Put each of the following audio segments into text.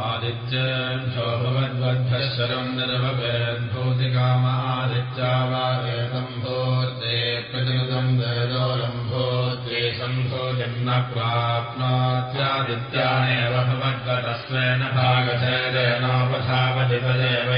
आदित्यभ्यो भवद्वद्भ्यः शरम् निर्भवेद्भूतिकाम आदित्या वा वेदम्भोर्ते प्रतिकृतम् वेदोलम्भोद्रे सम्भोजन्न प्राप्नोत्यादित्यानेव भवद्वतस्वेन भागधेदेनोपधावधिपदेवैनम्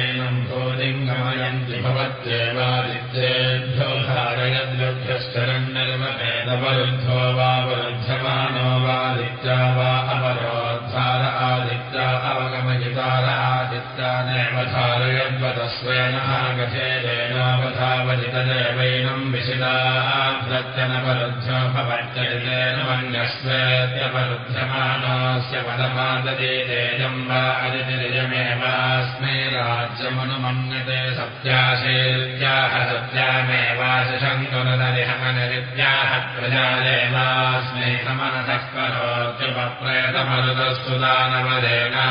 तेजम् वा अदितिरिजमेवास्मै राज्यमनुमन्यते सत्याशेत्याह सत्यामेवाशङ्कुरदरिहमनरित्याह प्रजालेवास्मै समनसः करोत्यपप्रयतमरुतस्तु दानवदेना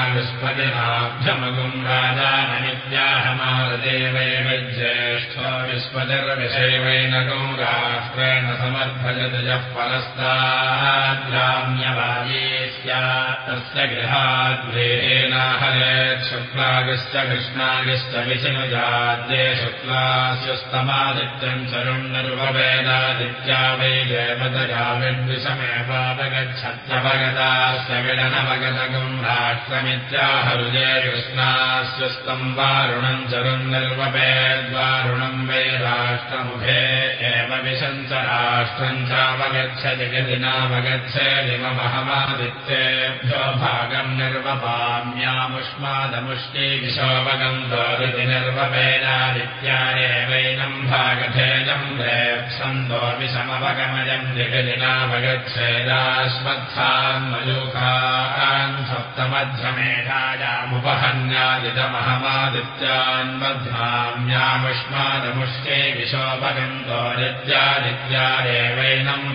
विस्पतिर्विषैवैनगुम् राष्ट्रेण समर्थयति यः परस्ताद्राम्यवाये स्यात् तस्य गृहाद्वेनाहरेत् शुक्लागिश्च कृष्णागिश्च विशिनुजाद्ये शुक्लास्यस्तमादित्यम् चरुण्निर्ववेदादित्या वै देवतया विद्विषमेवावगच्छत्यवगतास्य विडनवगतगुम् राष्ट्रमित्याहरुजे कृष्णास्यस्तम् वारुणम् चरुन्निर्ववेद्वारुणम् वै राष्ट्रमुखे एव विशञ्च राष्ट्रम् चावगच्छति गदिनावगच्छेदिमहमादित्येभ्यो भागम् निर्वपाम्यामुष्मादमुष्टे विशोभगम् दोरिति निर्वपेनादित्यारेवैनम् भागधेयम् रेप्सन्दो विषमवगमयम् जगदिनावगच्छेदाश्वत्थान् मयूखान् सप्तमध्यमेधायामुपहन्यादितमहमादित्यान् मध्वाम्यामुष्मादमुष्टे विशोभगम् दोरित्यादित्यारेवैनम्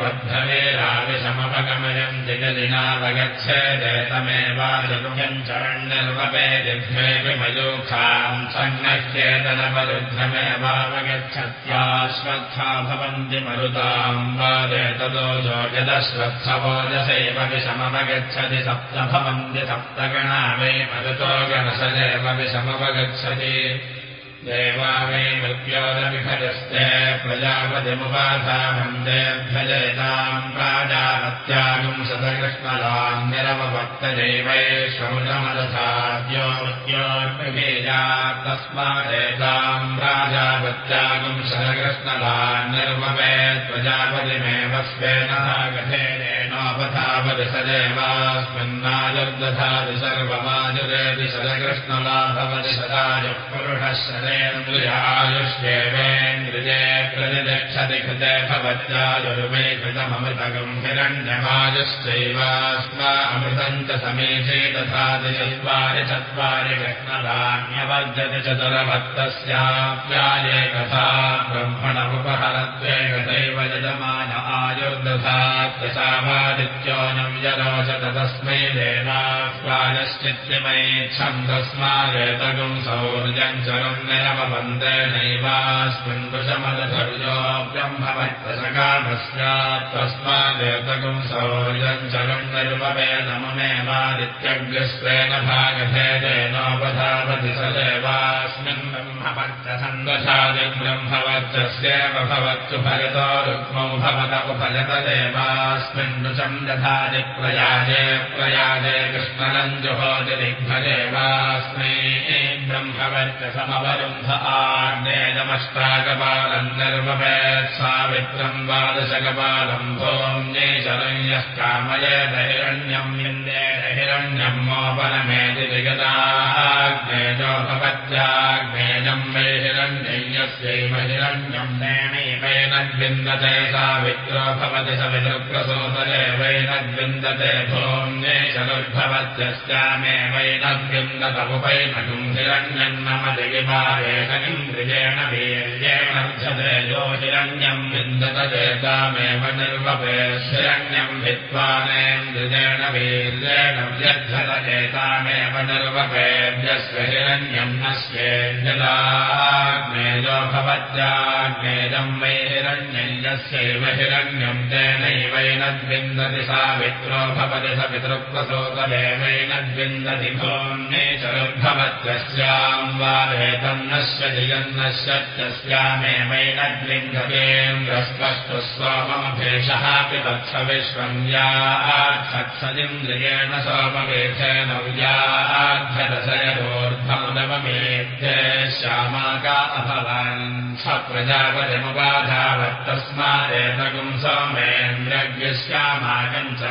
चरण्निर्वपेदिभ्येऽपि मयूखाम् सन्नह्येतनवरुद्धमेवावगच्छत्याश्वत्था भवन्ति मरुताम् वादेतदोजो यदश्वत्थवोजसैव विषमवगच्छति सप्त भवन्ति सप्तगणा वै मरुतो गणसदेव विषमवगच्छति देवा वै मृत्योरविभजस्ते प्रजापतिमुपाधामन्देभ्यजयताम् प्राजापत्यागुम् शतकृष्णलान्निरवभक्तदैवै श्रमुषमदधाद्यो मृत्योर्विभेजात् तस्मादेताम् प्राजापत्यागुम् शतकृष्णलान्निर्ववेत् प्रजापतिमेव स्वेन गधेनेनोपधावति सदेवास्मिन्नायुर्दधाति सर्वमाजुरेति शतकृष्णला भवति सदायुः पुरुषः शरेन्द्रियायुष्येवेन्द्रिये प्रतिदक्षति कृते कृतममृतगम् हिरण्यमायुश्चैवास्मा अमृतम् च समेधे तथाति चत्वारि चत्वारि कृष्णदान्यवर्जति चतुरभक्तस्याप्याये कथा ब्रह्मणमुपहरत्वे गतैव यजमान आयुर्दधात्यसावादित्योऽनम् यरोचत तस्मै देवास्वायश्चित्तिमैच्छम् तस्मादेतगुम् सौर्यम् चरम् निरवबन्धेनैवास्मिन् वृषमदधर्यो ब्रह्मवत्तसकामस्यात् तस्मादेतगुम् सौर्यम् चरम् निर्ववेदममेवादित्यग्रस्वेन भागभेदेनोपधावति स देवास्मिन् ब्रह्मवर्चसन्दशादिम् ब्रह्मवर्चस्येव भवत्सु भगतो रुक्मौ भवत उपजत देवास्मिन् नृचम् दधाति प्रयाजे प्रयाजे कृष्णनम् जुहोति दिग्भदेवास्मै ब्रह्मवर्चसमवरुन्ध आग्नेयमष्टाकपालम् निर्ववेत् सावित्रम् द्वादशकपालम् भोम्ये शरण्यः कामयेत हिरण्यम् विन्देत हिरण्यम् मोपनमेति विगताग्नेयो भवत्याग्नेयम् वै हिरण्यस्यैव हिरण्यम् नेणैवैनद्विन्दते सावित्रो भवति सवितृप्रसूतले वैनद्विन्दते भोम्ये शरुर्भवत्यस्यामेवैनद्विन्दत उपैनगुम् हिरण्यम् नम दिगिमारेकनिन्द्रियेण वीर्येणर्धते यो हिरण्यम् विन्दत चेतामेव निर्वपे हिरण्यम् भित्वानेन्द्रियेण वीर्येण व्यद्धत चेतामेव निर्वपेभ्यस्य हिरण्यम् नश्येन्द्यदाग्नेयो भवत्याग्नेयम् वै हिरण्यम् यस्यैव हिरण्यम् तेनैवै देवैनद्विन्दति सा मित्रो भवति स पितृप्रसोतदेवैनद्विन्दति भोन्ये चरुर्भवत्यस्याम् वा वेदम् नश्यति यन्नश्यत्यस्यामेवैनद्विन्दतेन्द्रस्पष्टु सोममभेषः पिबत्स विश्वम् यात्सत्सदिन्द्रियेण सोमवेशेन व्याध्यदशयोर्धमुदवमेत्य श्यामाका अभवन् स प्रजापतिमुपाधावत्तस्मादेतगुम्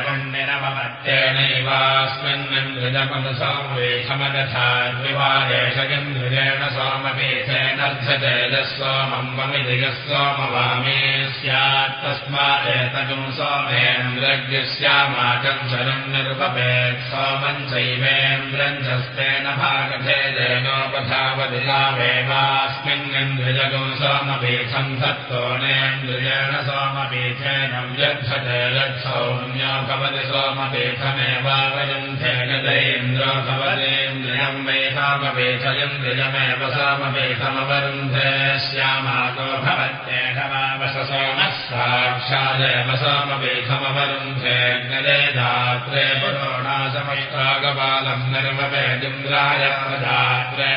वण्यनवमत्येनैवास्मिन्निन्द्रजपद सोमवेशमदथा द्विवादेशगिन्द्रियेण सोमवेशेनर्धतेजः सोमम् वमिदिगः सोमवामे स्यात् सोमेन्द्रज्ञश्यामाकम् चरन्निरुपवेत् सोमम् चैवेन्द्रम् चस्तेन भागभेदेनोपधावदिलावेवास्मिन्निन्द्रजगुम् सोमपीठम् सत्तोनेन्द्रियेण सोमपीठेन व्यर्थते यत्सौम्यो भवति सोमपीठमेवावयन्ते गजेन्द्रो भवतेन्द्रियम् वै सोमपीठयन्द्रियमेव सोमपीठमवरुन्धे श्यामाको भवत्येषमावश सोमः साक्षादेव सोमपीठमवरुन्धे गजे धात्रे पुरोणाशमष्टागपालम् निर्मवेदिन्द्राय धात्रे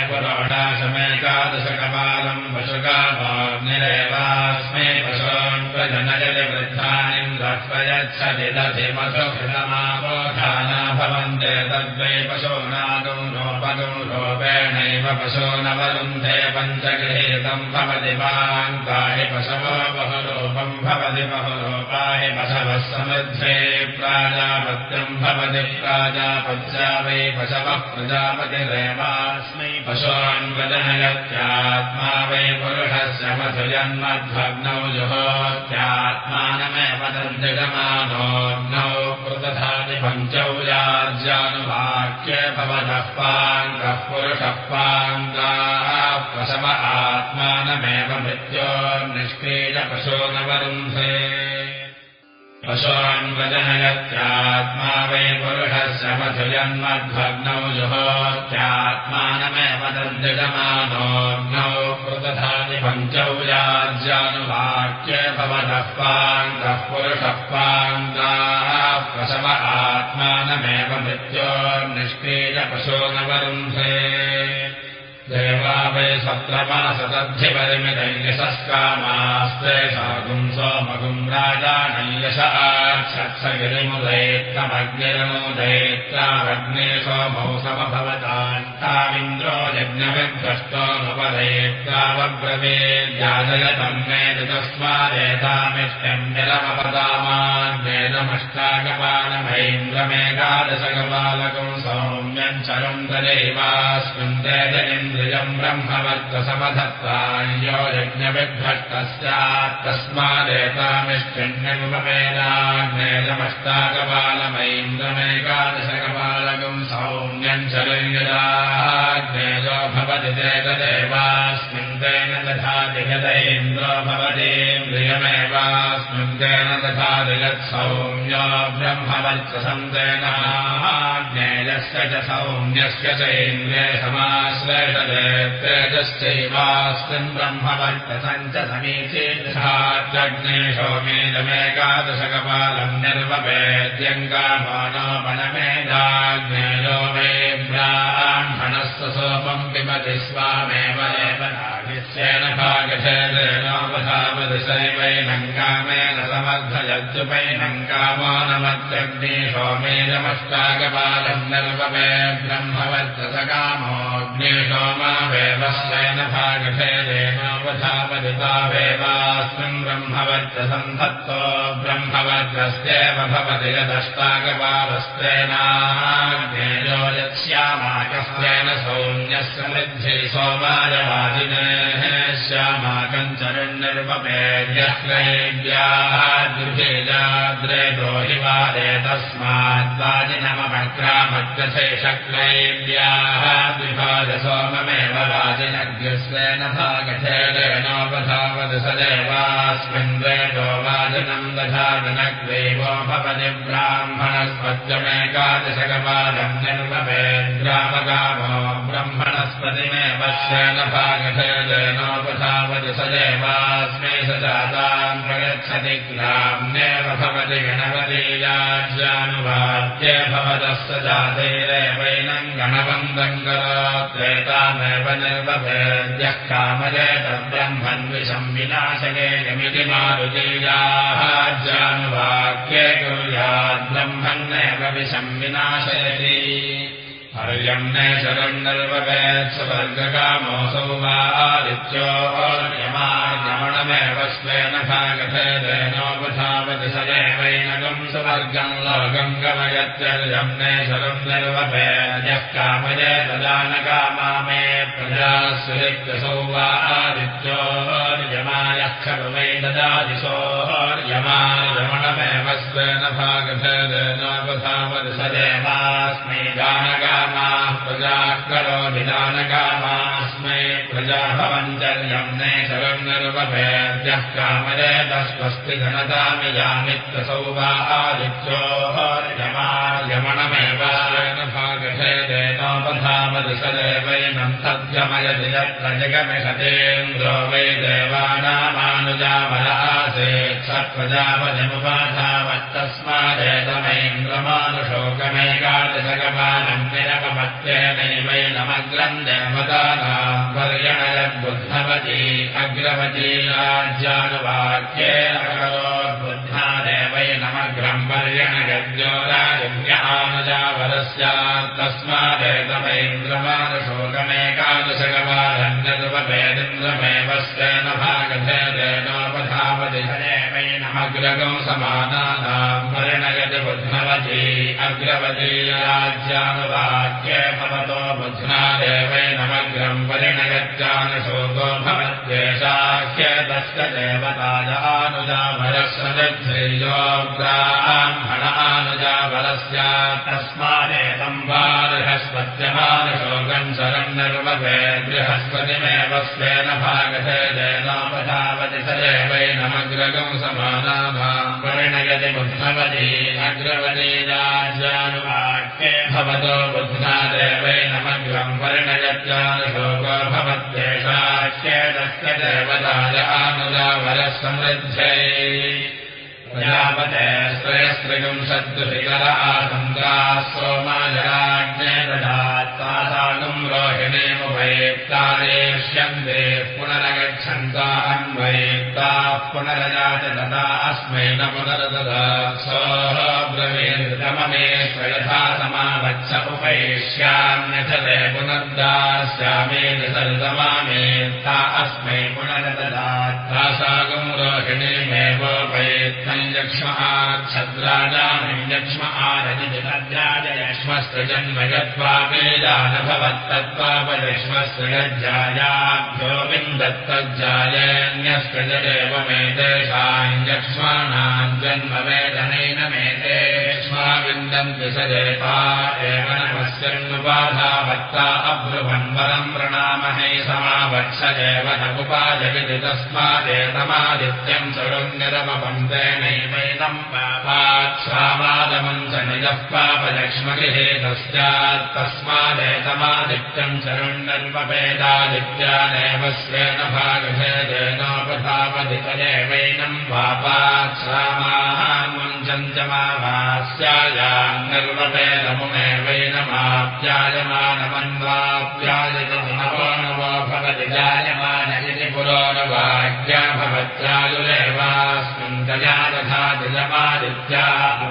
पुरोणाशमेकादशकपालम् पशुकापाग्निरेवास्मे पशून् प्रजनयवृद्धानिन्द्रप्रयच्छति दधिमसुहृतमापोधाना भवन्ते तद्वै पशूनागम् रोपगम् रूपेणैव पशूनवरुन्धे पञ्चगृहीतम् भवति पाङ्काहि पशवो बहुरूपम् भवति बहुरूपाहि पशवः समृद्धे प्राजापत्यम् भवति प्राजापत्या वै पशवः प्रजापतिरेवास्मै पशून् प्रजनयत्यात्मा वै पुरुषस्य मधुजन्मध्वग्नौ जुहोत्यात्मानमेव तद्जगमानोऽग्नौ कृतधाति पञ्चौ याज्यानुवाक्ये भवतः पाङ्गः पुरुषः पाङ्गाः पशव आत्मानमेव मृत्योर्निष्क्रीय पशूनवरुन्धे पशून्वजनयत्यात्मा वै पुरुषस्य मधुजन्मध्वग्नौ जुहोत्यात्मानमेव तद्जगमानोऽग्नौ कृतधाति पञ्चौ याज्यानुवाक्ये पाङ्गः पुरुषः पाङ्गाः पशव आत्मानमेव मृत्योर्निष्क्रीय पशूनवरुन्धे देवा वै सत्रमासदध्यपरिमितैयशस्कामास्ते सागुम् सोमगुम् राजानैयश आक्षत्सगिरिमुदैत्तमग्निरमुदैत्रावग्ने सोमौ समभवतान्तामिन्द्रो यज्ञविभ्रष्टोऽनुपदैत्रावब्रवीर्याजयतम् मेति तस्मादेतामिष्टम् निरमपदामान्येदमष्टाकपालमैन्द्रमेकादशकपालकम् सौम्यम् चरम् तदैवास्मिन् ब्रह्मवर्तसमधत्तान्यो यज्ञविभ्रष्टस्यात् तस्मादेतामिष्टन्यमुपवेदाज्ञेयमष्टाकपालमैन्द्रमेकादशकपालकम् सौम्यम् चरञ्जदाज्ञेयो भवति चेतदेवास्मिन् तेन दधाति यदैन्द्रो भवतीन्द्रियमेवास्मिन् तेन दधाति यत्सौम्यो ब्रह्मवर्चसम् तेन ज्ञेयस्य च सौम्यस्य च इन्द्रिये समाश्रयते तेजश्चैवास्मिन् ब्रह्मवर्चसम् च समीचीर्घाग्ने सोमेदमेकादशकपालम् निर्ववेद्यङ्गामानोपनमेदाज्ञेयो मे ब्राह्मणस्य सोमम् पिबति स्वामेव नागिस्येन भागशेनोपधावदिशैवैनङ्कामेन समर्थयत्युपैनङ्कामो नमत्यग्नि ब्रह्मवर्चसकामोऽग्नि सोमावेवस्येन भागशेदेनोपधावदितावेवास्मिन् ब्रह्मवर्चसम् धत्तो ब्रह्मवर्चस्येव भवति यदष्टाकपालस्तेनाग्नेयो यत्स्यामाकस्तेन सौम्यस्य मृद्धि सोमायवादिनेः चरण्निर्वपेद्यह्रैव्याः द्विभेजाद्रे द्रोहि वादे तस्माद्वाजिनमग्रामग्रशेषक्लैव्याः द्विभाज सोममेव वाजिनग्रस्वेन भागधेरेणोपधावद सदेवास्मिन् द्वेदो वाजिनम् दधादिनग्रैवो भवति ब्राह्मणस्पत्यमेकादशकपालम् निर्वपेद्रामगामो ब्रह्मणस्पतिमेव भागधेनोपधावति स देवास्मै स जाताम् प्रगच्छति ग्राम्येव भवति गणपतीयाज्यानुवाद्ये भवतस्य जातेरेवैनम् गणवन्दम् करोत्रेतामेव निर्वभेद्यः कामये तद्ब्रह्मन्विषम् विनाशके यमिति मारुतीयाः ज्यानुवाक्ये कुर्यात् ब्रह्मन्नेव विषम् विनाशयति हर्यम् ने शरम् निर्ववेत्सवर्गकामोऽसौ वा आदित्योर्यमार्यमणमेव स्वेन भागभेदेनोपधावति स देवैनगम् सुवर्गम् लोकम् गमयत्यर्यम् ने शरम् निर्वभेद्यः कामये तदानकामा मे प्रजा सुरित्यसौ वा आदित्योर्यमायः खलु वै ददादिशोर्यमार्यमणमेव स्वेन भागभेदेनोपधावति स देवास्मै जानका प्रजाः करो विधानकामास्मै प्रजा भवञ्चर्यम् ने शरम् निर्वभेद्यः कामरे तस्वस्ति धनतामि यामित्तसौ वा भागभेदेनोपधामति सदेवैनम् तद्गमयति यत्र जगमिषतेन्द्रो वै देवानामानुजामल आसेत् स प्रजापतिमुपाधावत्तस्मादेतमैन्द्रमानुशोकमेकादशगमानम् निरपमत्येनैवैनमग्रम् देवतानाम् पर्यणयद्बुद्धवती अग्रवती राज्यानुवाक्ये अकरोद्बुद्धा देवैनमग्रम् पर्यणयद्योराजन्य आनुजावरस्यात् तस्मादेतमैन्द्रमानुशोकमेकादशगमानन्यरुपभेदिन्द्रमेव परिणयति बुद्धवती अग्रवती राज्यानुवाक्ये भवतो बुध्ना देवैनमग्रम् परिणयत्यानुशोको भवत्येषाख्यतस्य देवताय आनुजाभरस्वजध्रेयोग्राह्मण आनुजाबलस्यात् तस्मादेतम् वा बृहस्पत्यमानुशोकम् शरम् निर्वभे बृहस्पतिमेव स्वेन भागधेदेनोपधावति स देवैनमग्रगम् समानानाम् परिणयति बुद्धवती राज्यानुवाक्ये भवतो बुद्ध्ना देवैनमग्रम् परिणयत्यानुशोको भवत्येषाख्येतस्य देवताय आनुजावरः समृद्ध्यै प्रजापते श्रयस्त्रिगुंशद्दुशिकर आसन्दाः सोमाजराज्ञे दधात्तासागम् रोहिणीमुभयेत्तारेष्यन्ते पुनरगच्छन्ता अन्वयेत्ताः पुनरजात तदा अस्मै न पुनरददा समावच्छ उपैष्याम्यथ ते पुनर्दास्यामे निसर्गमामेत्ता अस्मै पुनरददात्तासागम् रोहिणीमेवोपयेत्तम् यक्ष्मच्छद्राजामियक्ष्म आरजितद्राजयक्ष्मस्य जन्म यत्त्वापेदान भवत्तत्त्वापयक्ष्मस्य विन्दत्तज्जायन्यस्य जदेव मेतेषाञ्यक्ष्माणाम् जन्म वेदनेन मेतेक्ष्मा देवा एव नमस्यन्नुपाधावत्ता अब्रुवन्वरम् प्रणामहे समावत्स एव नमुपाजयति तस्मादेतमादित्यम् सरुन्निरमपन्तेनैवैनम् पापाच्छामादमम् च निजः पापलक्ष्मगिः तस्यात् शरुण्यन्वपेदादित्यानेव स्वेन भागभेदेनोपधावधितदेवैनम् पापाच्छामाहान्वञ्चम् च माभास्यायाम् निर्वपेदमुमेवैनमाप्यायमानमन्वाप्यायतमुनवो नवो भवति जायमान इति पुरोनवाक्या भवत्यायुरेवास्मिन् तया तथा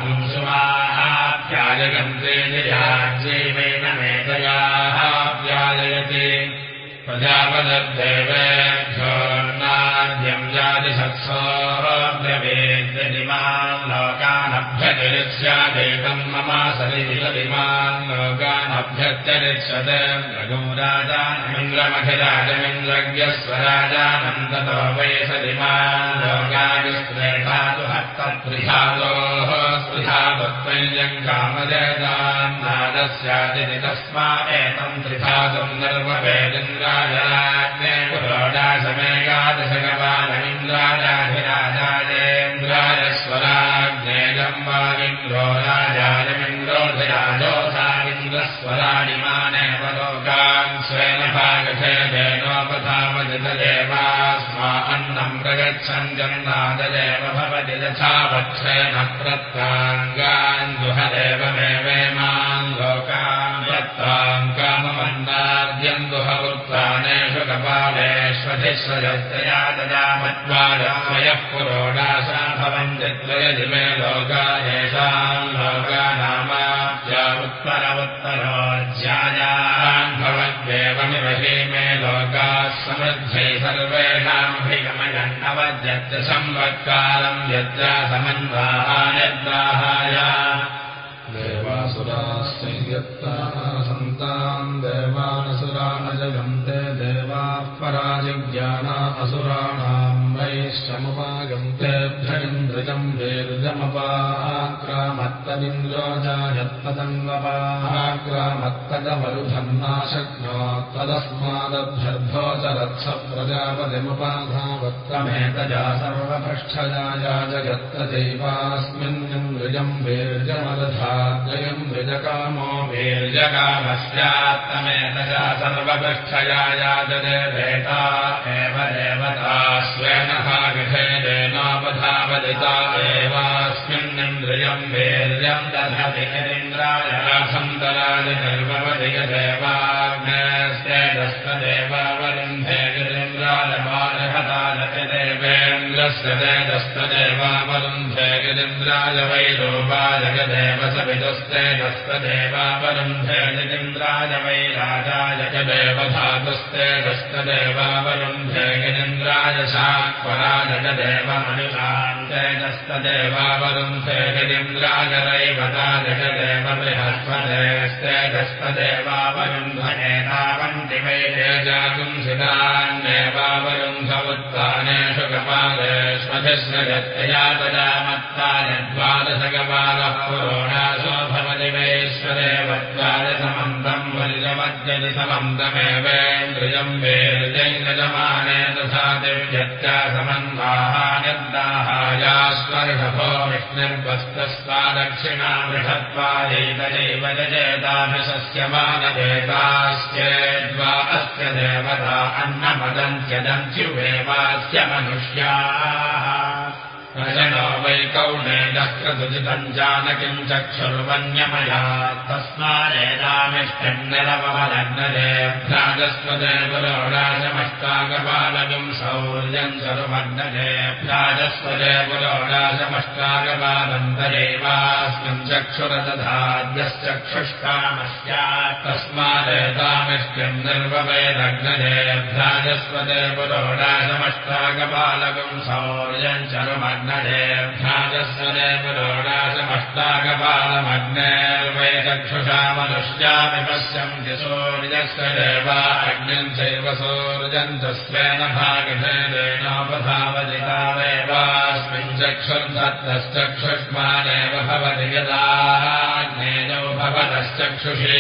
पुंसुमाहाप्यायगन्त्रे निराज्यैवेन मेतयाः प्याययति प्रजापदद्देवेभ्योर्नाद्यम् जातिसत्सोऽब्रवेद्यदिमान् लोकानभ्यतिरित्स्यादेकम् मम सरिदिमान् लोकानभ्यत्यरित्सत् रघुं राजानमिन्द्रमखिराजमिन्द्रज्ञस्वराजानन्दतो वै सदिमान् लोकानि स्त्रेधातु स्त्रिधातुत्वैल्यम् कामजयदान् नादस्यादिति तस्मा एतम् त्रिधातुम् पुरोडाशमेकादशगवानमिन्द्राजाधिराजायेन्द्राय स्वराज्ञेयम् वागिन्द्रो राजायमिन्द्रोधिराजोऽसामिन्द्रस्वराणि मानेव लोकान् जितदेवा अन्नम् प्रगच्छन् जन्नाददेव भवति यथा वक्षेण प्रत्ताङ्गान् दुहदेवमेवेमान् लोकान् यत्ताम् काममन्दाद्यम् दुहवृत्तानेषु कपालेष्वधिस्वजत्रया ददामत्वादयः पुरोडाशा भवन्ति त्वयजिमे लोका येषाम् लोकानामाप्या समन्वाहायद्वाहाय। देवासुराश्चयत्ताः सन्ताम् देवानसुरानजगन्ते देवाः पराजिज्ञाना असुराणाम् वैश्चमुपागन्तेभ्यन्द्रजम् वेरुजमपाक्रामत्तदिन्द्रो जायत्तदङ्गपाक्रामत्तदमरुधन्ना शक्नोत् तदस्मादभ्यर्थो च रत्स प्रजापतिमुपाधावत्तमेतजा सर्वपृष्ठजाया जगत्तदैवास्मिन्निन्द्रियम् वेर्जमदधाद्वयम् विजकामो वीर्यकामस्यात्तमेतजा सर्वपृष्ठयायाजदेवेता एव देवता स्वेन भागभेदेनोपधावदिता एवास्मिन्निन्द्रियम् वीर्यम् दधति गिरीन्द्राय सन्तराय निर्भवति यदेवाग्नेस्तेजस्तदेवावरुन्धे गिरीन्द्राय देवेन्द्रस्य तेजस्तदेवावरुन्धे गिरीन्द्राय वैरूपाय गदेव सवितुस्तेजस्तदेवावरुन्धे गिरीन्द्राय वैराजाय गदेव धातुस्तेजस्तदेवावरुन्धे गिरीन्द्राय शाक्वराय गदेव मनुषान्तेजस्तदेवावरुन्धे गिरीन्द्राय रैवताय गदेव बृहस्पतेस्तेजस्तदेवावरुन्धनेतावन्ति वै तेजागुंसितान्येवावरुन्ध उत्तानेषु कपालेष्वधिस्वगत्यया तदामत्ताय द्वादशकपालः पुरोणासो वलिजमद्यति समन्तमेवेन्द्रियम् वेर्जैन्द्रजमाने तथा दिव्यत्या समन्वाहायद्दाहायास्वर्षभो विष्णुर्वस्तस्वा दक्षिणा बृहत्वादैतजैव जयेताभिषस्यमानदेताश्चेद्वा अस्य देवता अन्नमदन्त्यदन्त्युवेवास्य मनुष्याः रजनो वैकौणेजः क्रतुजितम् जानकिम् चक्षुर्वन्यमया तस्मादेतामिष्टम् निरवमलग्नदेभ्राजस्वदेवलोडाशमष्टागपालकम् सौर्यम् सर्वग्नदे भ्राजस्वदे पुलोडाशमष्टागपालन्तरेवास्मिन् चक्षुरदधाद्यश्चक्षुष्कामस्यात् तस्मादेतामिष्टम् निर्ववेदग्नदे भ्राजस्वदे पुलोडाशमष्टागपालकम् सौर्यम् चरुमग्न भ्राजस्वदे पुरोडाशमष्टागपालमग्नेर्वै चक्षुषा मनुष्यामि पश्यन्ति सूर्यस्य देवा अग्निम् चैव सूर्यम् च स्वेन भागभेदेनोपधावजितावेवास्मिन् चक्षुर्धत्तश्चक्षुष्मानेव भवति यदाग्नेयौ भवतश्चक्षुषे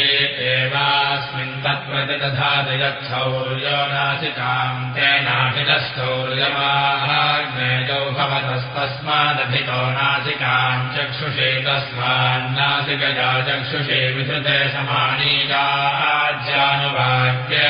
एवास्मिन् तत्प्रतिदधाति यच्छौर्यो नासिकाम् तेनाभितश्चौर्यमाहाग्नेयौ भवतस्तस्मादधितो नासिकाम् चक्षुषे तस्मान्नासिकया चक्षुषे विधृते समानीयाज्यानुवाक्ये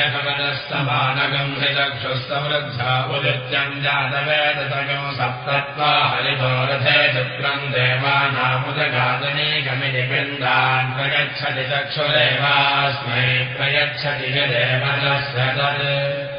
भवतस्तमानगम् हि चक्षुस्तवृद्धा उदित्यम् जातवेदतगम् सप्तत्वा हरितो रथे चित्रम् देवानामुदगादनीकमिति वृन्दान् प्रयच्छति चक्षुरेवास्मै प्रयच्छति यदेवतस्य तत्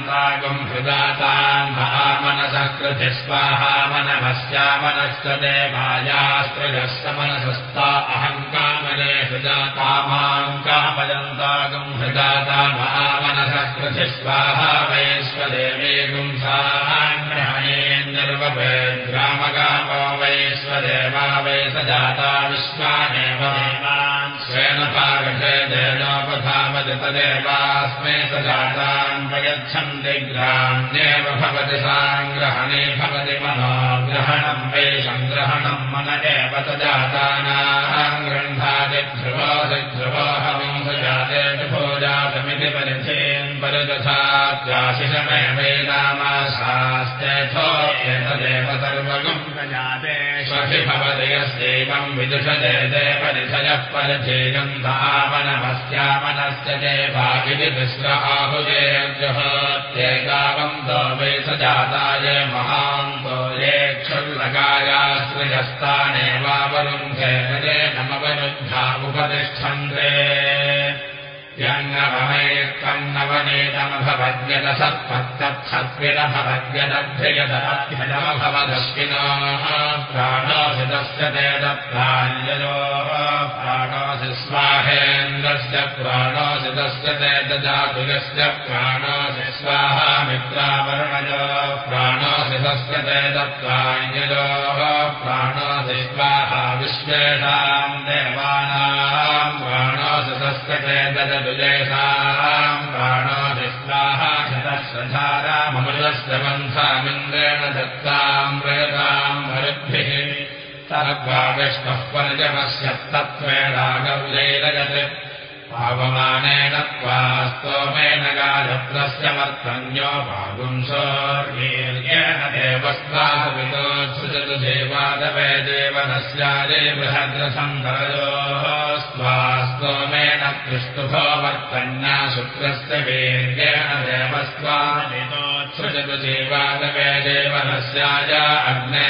हृदातान् महामनसः कृति स्वाहा मनभस्यामनश्च देवायास्त्रजस्य मनसस्ता अहङ्कामने हृदाता माम् कामयन्तागम् हृदाता महामनसः कृति स्वाहा वैश्वदेवे गुंसाङ्ग्रहणेन्निर्वभे ग्रामगामो वैश्वदेवा वै सजाता विश्वानेव तदेवास्मै स जातान् प्रयच्छन्ति ग्राम्येव भवति साङ्ग्रहणे भवति मनोग्रहणम् वै सङ्ग्रहणम् मन एव स जातानाम् गृह्णाति ध्रुवासि ध्रुवाहवंस जाते भोजातमिति परिचेन् परिदशात्याशिषमेवैनामाशास्तेथो एतदेव सर्वगम् प्रजाते स्वभिभवति यस्यैवम् विदुषते ते परिषयः परिचेयम् तावनमस्यामनस्य देवागिति मिश्र आहुजेर्जुहोत्येकावम् तो वै स जाताय महान्तो ये क्षुल्लकायाश्रयस्तानेवावरुन्धे नमवरुद्धा उपतिष्ठन्ते यङ्गममेकम् नवनेतमभवद्यत सत्पत्तत्सत्विरभवद्यदभ्ययदभ्यजमभवदस्मिनो प्राणोऽसि तस्य ते दत्ताञ्जयो प्राणोऽसि स्वाहेन्द्रस्य प्राणोऽसि तस्य ते दजातुलस्य प्राणोऽसि स्वाहा मित्रावरुणयो प्राणोऽसि तस्य ते दत्ताञ्जयो प्राणोऽसि स्वाहा विश्वेषाम् देवानाम् प्राणोऽसि तस्य ते दजतुलेषाम् प्राणोऽधिस्वाहा शतश्रधाराममृतस्य पन्थामिन्द्रेण दत्ताम् प्रयताम् मरुद्भिः सर्वा विष्णुः पञ्चमस्य पावमानेन त्वा स्तोमेन गायत्रस्य मर्तन्यो पागुंसोर्वीर्येण देवस्वाहविदोत्सृजतु देवादवे देवनस्यादे बृहद्रसन्दरयोः स्वा स्तोमेन कृष्णुभो वर्तन्या शुक्रस्य वीर्येण देवस्वामिदोत्सृजतु देवादवे देवनस्याय अग्ने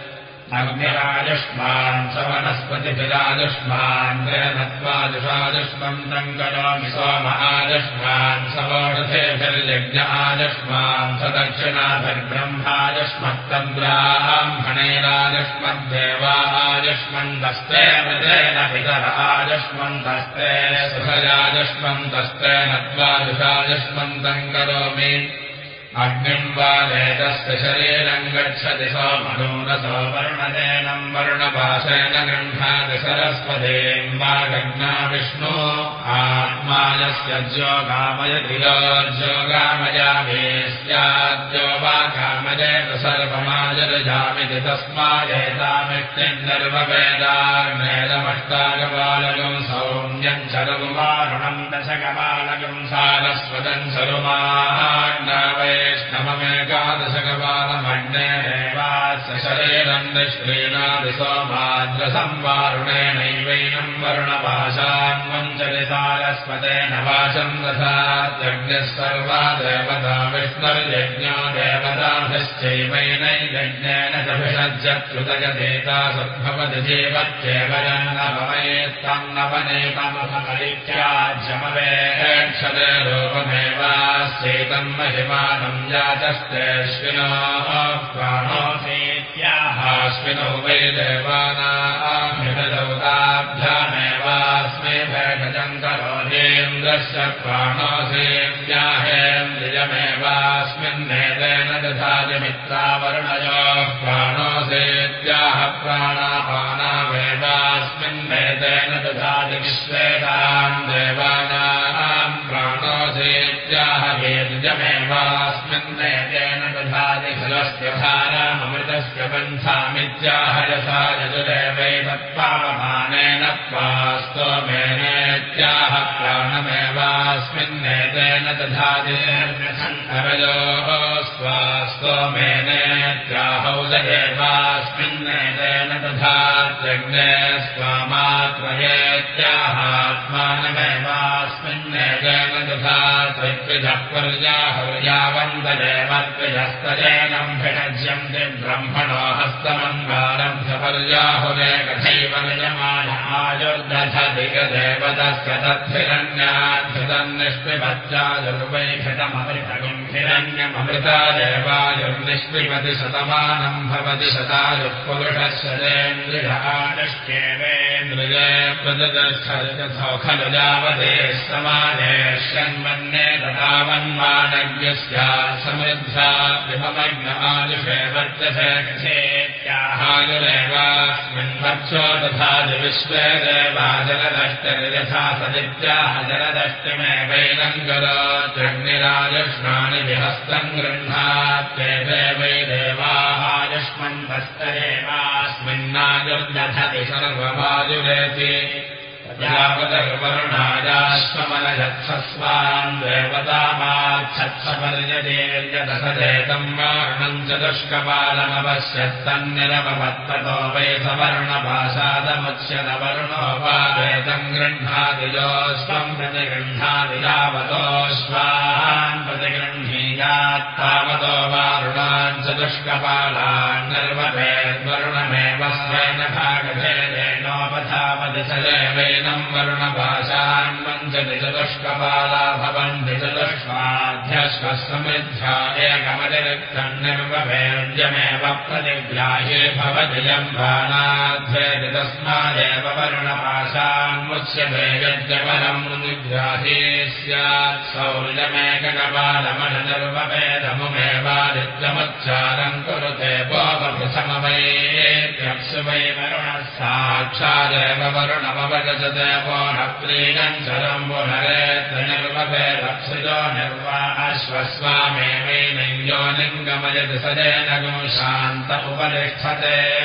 अग्निराजुष्मान् स वनस्पतिभिराजुष्मान् गृहनत्वाजुषाजुष्मन्तम् करोमि सोमहाजुष्मान् सवोषधेभिर्यज्ञ आजुष्मान् स दक्षिणाभिर्ब्रह्माजुष्मत्तद्ब्राह्मणैराजुष्मद्देवा आजुष्मन्तस्ते मृतेन पितर आजुष्मन्तस्ते सुखजाजुष्मन्तस्ते नत्वाजुषाजुष्मन्तम् करोमि अग्निम् वा वेदस्य शरीरम् गच्छति सोमनूनसो वर्णदेनम् वर्णपाशेन गृह्णाति सरस्वतीम् वा गग्ना विष्णो आत्मायस्य ज्योगामयतिलोज्योगामयामे स्याद्यो वा कामयेत सर्वमाजरजामिति तस्मादेतामित्यम् गर्ववेदाग्नेदमष्टागबालकम् सौम्यम् शरकुमारुणम् दशकबालकम् सारस्वतम् शरुमाण्डवै वैष्णवमेकादशकपालमग्नेवास्य शरीरम् निष्क्रीणादि सोमाद्रसंवारुणेनैवैनम् वरुणपाशान् वञ्चति सारस्वतेन वाचम् दधात्यग्निः सर्वा देवता विष्णुर्यज्ञो देवताभिश्चैवैनैयज्ञेन च भिषज्यत्युदयदेता सद्भवति जीवत्येव जन्नवमेत्तम् नवनेतमभवरित्याज्यमवेक्षते रूपमेवाश्चैतम् महिमानम् जातस्तेऽश्विनो प्राणोऽसीत्याहाश्विनो वै देवानाभ्यदौताभ्यामेवास्मै भेषजम् करोतीन्द्रस्य प्राणोऽसेत्याहेन्द्रियमेवास्मिन्नेतेन दधाति मित्रावर्णयो प्राणोऽसेत्याह प्राणापानामेवास्मिन्नेतेन पन्थामित्याह यथा यजुरेवैतत्पावमानेन त्वास्तोमेनेत्याह प्राणमेवास्मिन्नेतेन दधाति हरयोः स्वास्तोमेनेत्याहौदयेवास्मिन्नेतेन दधात्यग्ने स्वामात्मयेत्याहात्मानमेवास्मिन्नेतेन दधात्विद्विधक्व भिषज्यन्ति ब्रह्मणो हस्तमन्वारभ्य पर्याहुरे कथैव निजमायुर्दधदिगदेवतस्य तद्भिरण्याद्भुतम् निष्पिभत्याजुर्वैभितमृतगुम् हिरण्यमृता देवायुर्निष्पिपति शतमानम् भवति शतायुः पुरुषस्येन्द्रियानिष्ठेवेन्द्रिये प्रददर्थौ खलु यावदे समादेश्यन्मन्ये वर्तसे कथेत्याहायुरेवास्मिन् वक्षो तथा विश्वे देवा सदित्याः जलदष्टिमेवैनम् करोत्यग्निरायुष्माणि विहस्तम् वै देवाहायुष्मन्तस्तदेवास्मिन्नायुर्दधति सर्ववायुरेति वरुणायाश्वमनयत्सस्वान् देवतामाच्छत्सपर्यदेर्यदशदेतम् वारुणम् च दुष्कपालमपश्यत्तन्निरमपत्ततो वै सवर्णपाशादमुच्यत वरुणोपादेतम् गृह्णादिजोऽस्वम् प्रतिगृह्णादिजावतोऽश्वान् प्रतिगृह्णीयात्तावतो वारुणान् च दुष्कपालान् निर्वभेद्वरुणमेव स्वेन भागभेदेनोपधावति चतुष्कपाला भवन्ति निर्वभेद्यमेव प्रतिग्राहे भवति जम्भानाध्येति तस्मादेव वरुणपाशान्मुच्यते यद्यवरम् निग्राहे स्यात् सौर्यमेककपालमननिर्वभेदमुमेवादित्यमुच्चारम् कुरुते समवैप्सु वै वरुणः साक्षादेव वरुणमवगजते पोनप्रीणम् चरम् पुनरेत्र निर्वभेदप्सितो निर्वा लिङ्गमयति सदेन गो शान्त उपतिष्ठते।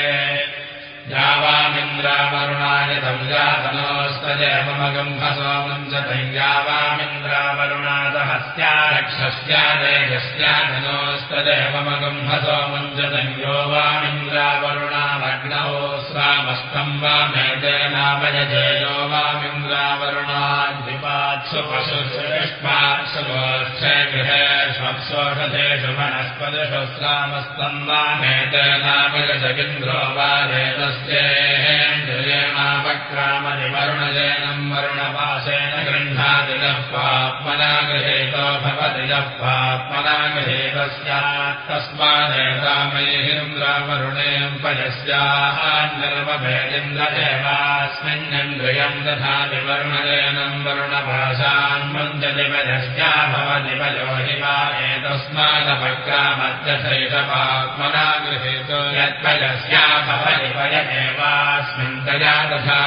यावामिन्द्रावरुणाय तञ्जातनोस्तजमगम्भसोमम् च तञ्जावामिन्द्रावरुणाद हस्त्यारक्षस्यादेशस्याधनोस्तजमगम्भसोमम् च तञ्जो वामिन्द्रावरुणामग्नौ स्वामस्तम् वामेतेनामयजयो वामिन्द्रावरुणाद्विपात्सु पशुष्पात्सु गृहेष्वप्सोषधेषु वनस्पतिषु श्रामस्तम् वामेतेनामयजगिन्द्रो वादेतस्येन्द्रियेणापक्रामनिवरुणजैनम् वरुणपाशेन गृह्णादिलः पाप्मना गृहेतो भवति यः पाप्मना गृहेतस्यात् तस्मादेतामयिन्द्रावरुणेम् पयस्याः निर्वभेदिन्द्रदेवास्मिन्निन्द्रियम् तथा विवरुणजैनम् वरुणपाशान् मञ्जति पयस्या भवति पयो हि वा एतस्मादपक्रामत्यथैष पाप्मना गृहेतो यत्पयस्या भवति पयमेवास्मिन् तया तथा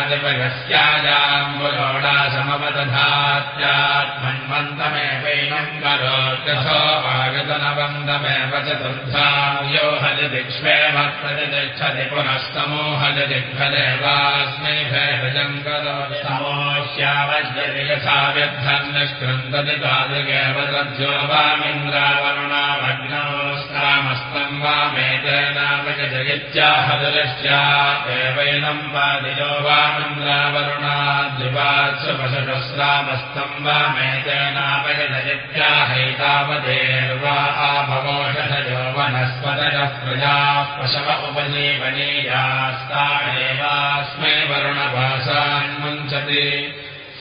समवदधात्यात्मन्वन्तमेवैनम् करोत्यथो आगतनवन्तमेव चतुर्धा यो हजदिक्ष्वेव प्रतितिष्ठति पुनस्तमो हजदिग्भदेवास्मै भेषजम् करोति समोऽस्यावज्यति यथा निष्कृन्दति तादृगेव तद्यो वामिन्द्रावरुणामग्नौ स्रामस्तम् वामेतेनामजगित्याहदृश्या एवैनम् वादियो वामिन्द्रावरुणाद्विवात्सु पशुश्रामस्तम् वामेतेनापजगित्याहैतावदेर्वा आभवोषधयो वनस्पतयः प्रजाः पशव उपजीवनीयास्ता एवास्मै वरुणभाषान्मुञ्चति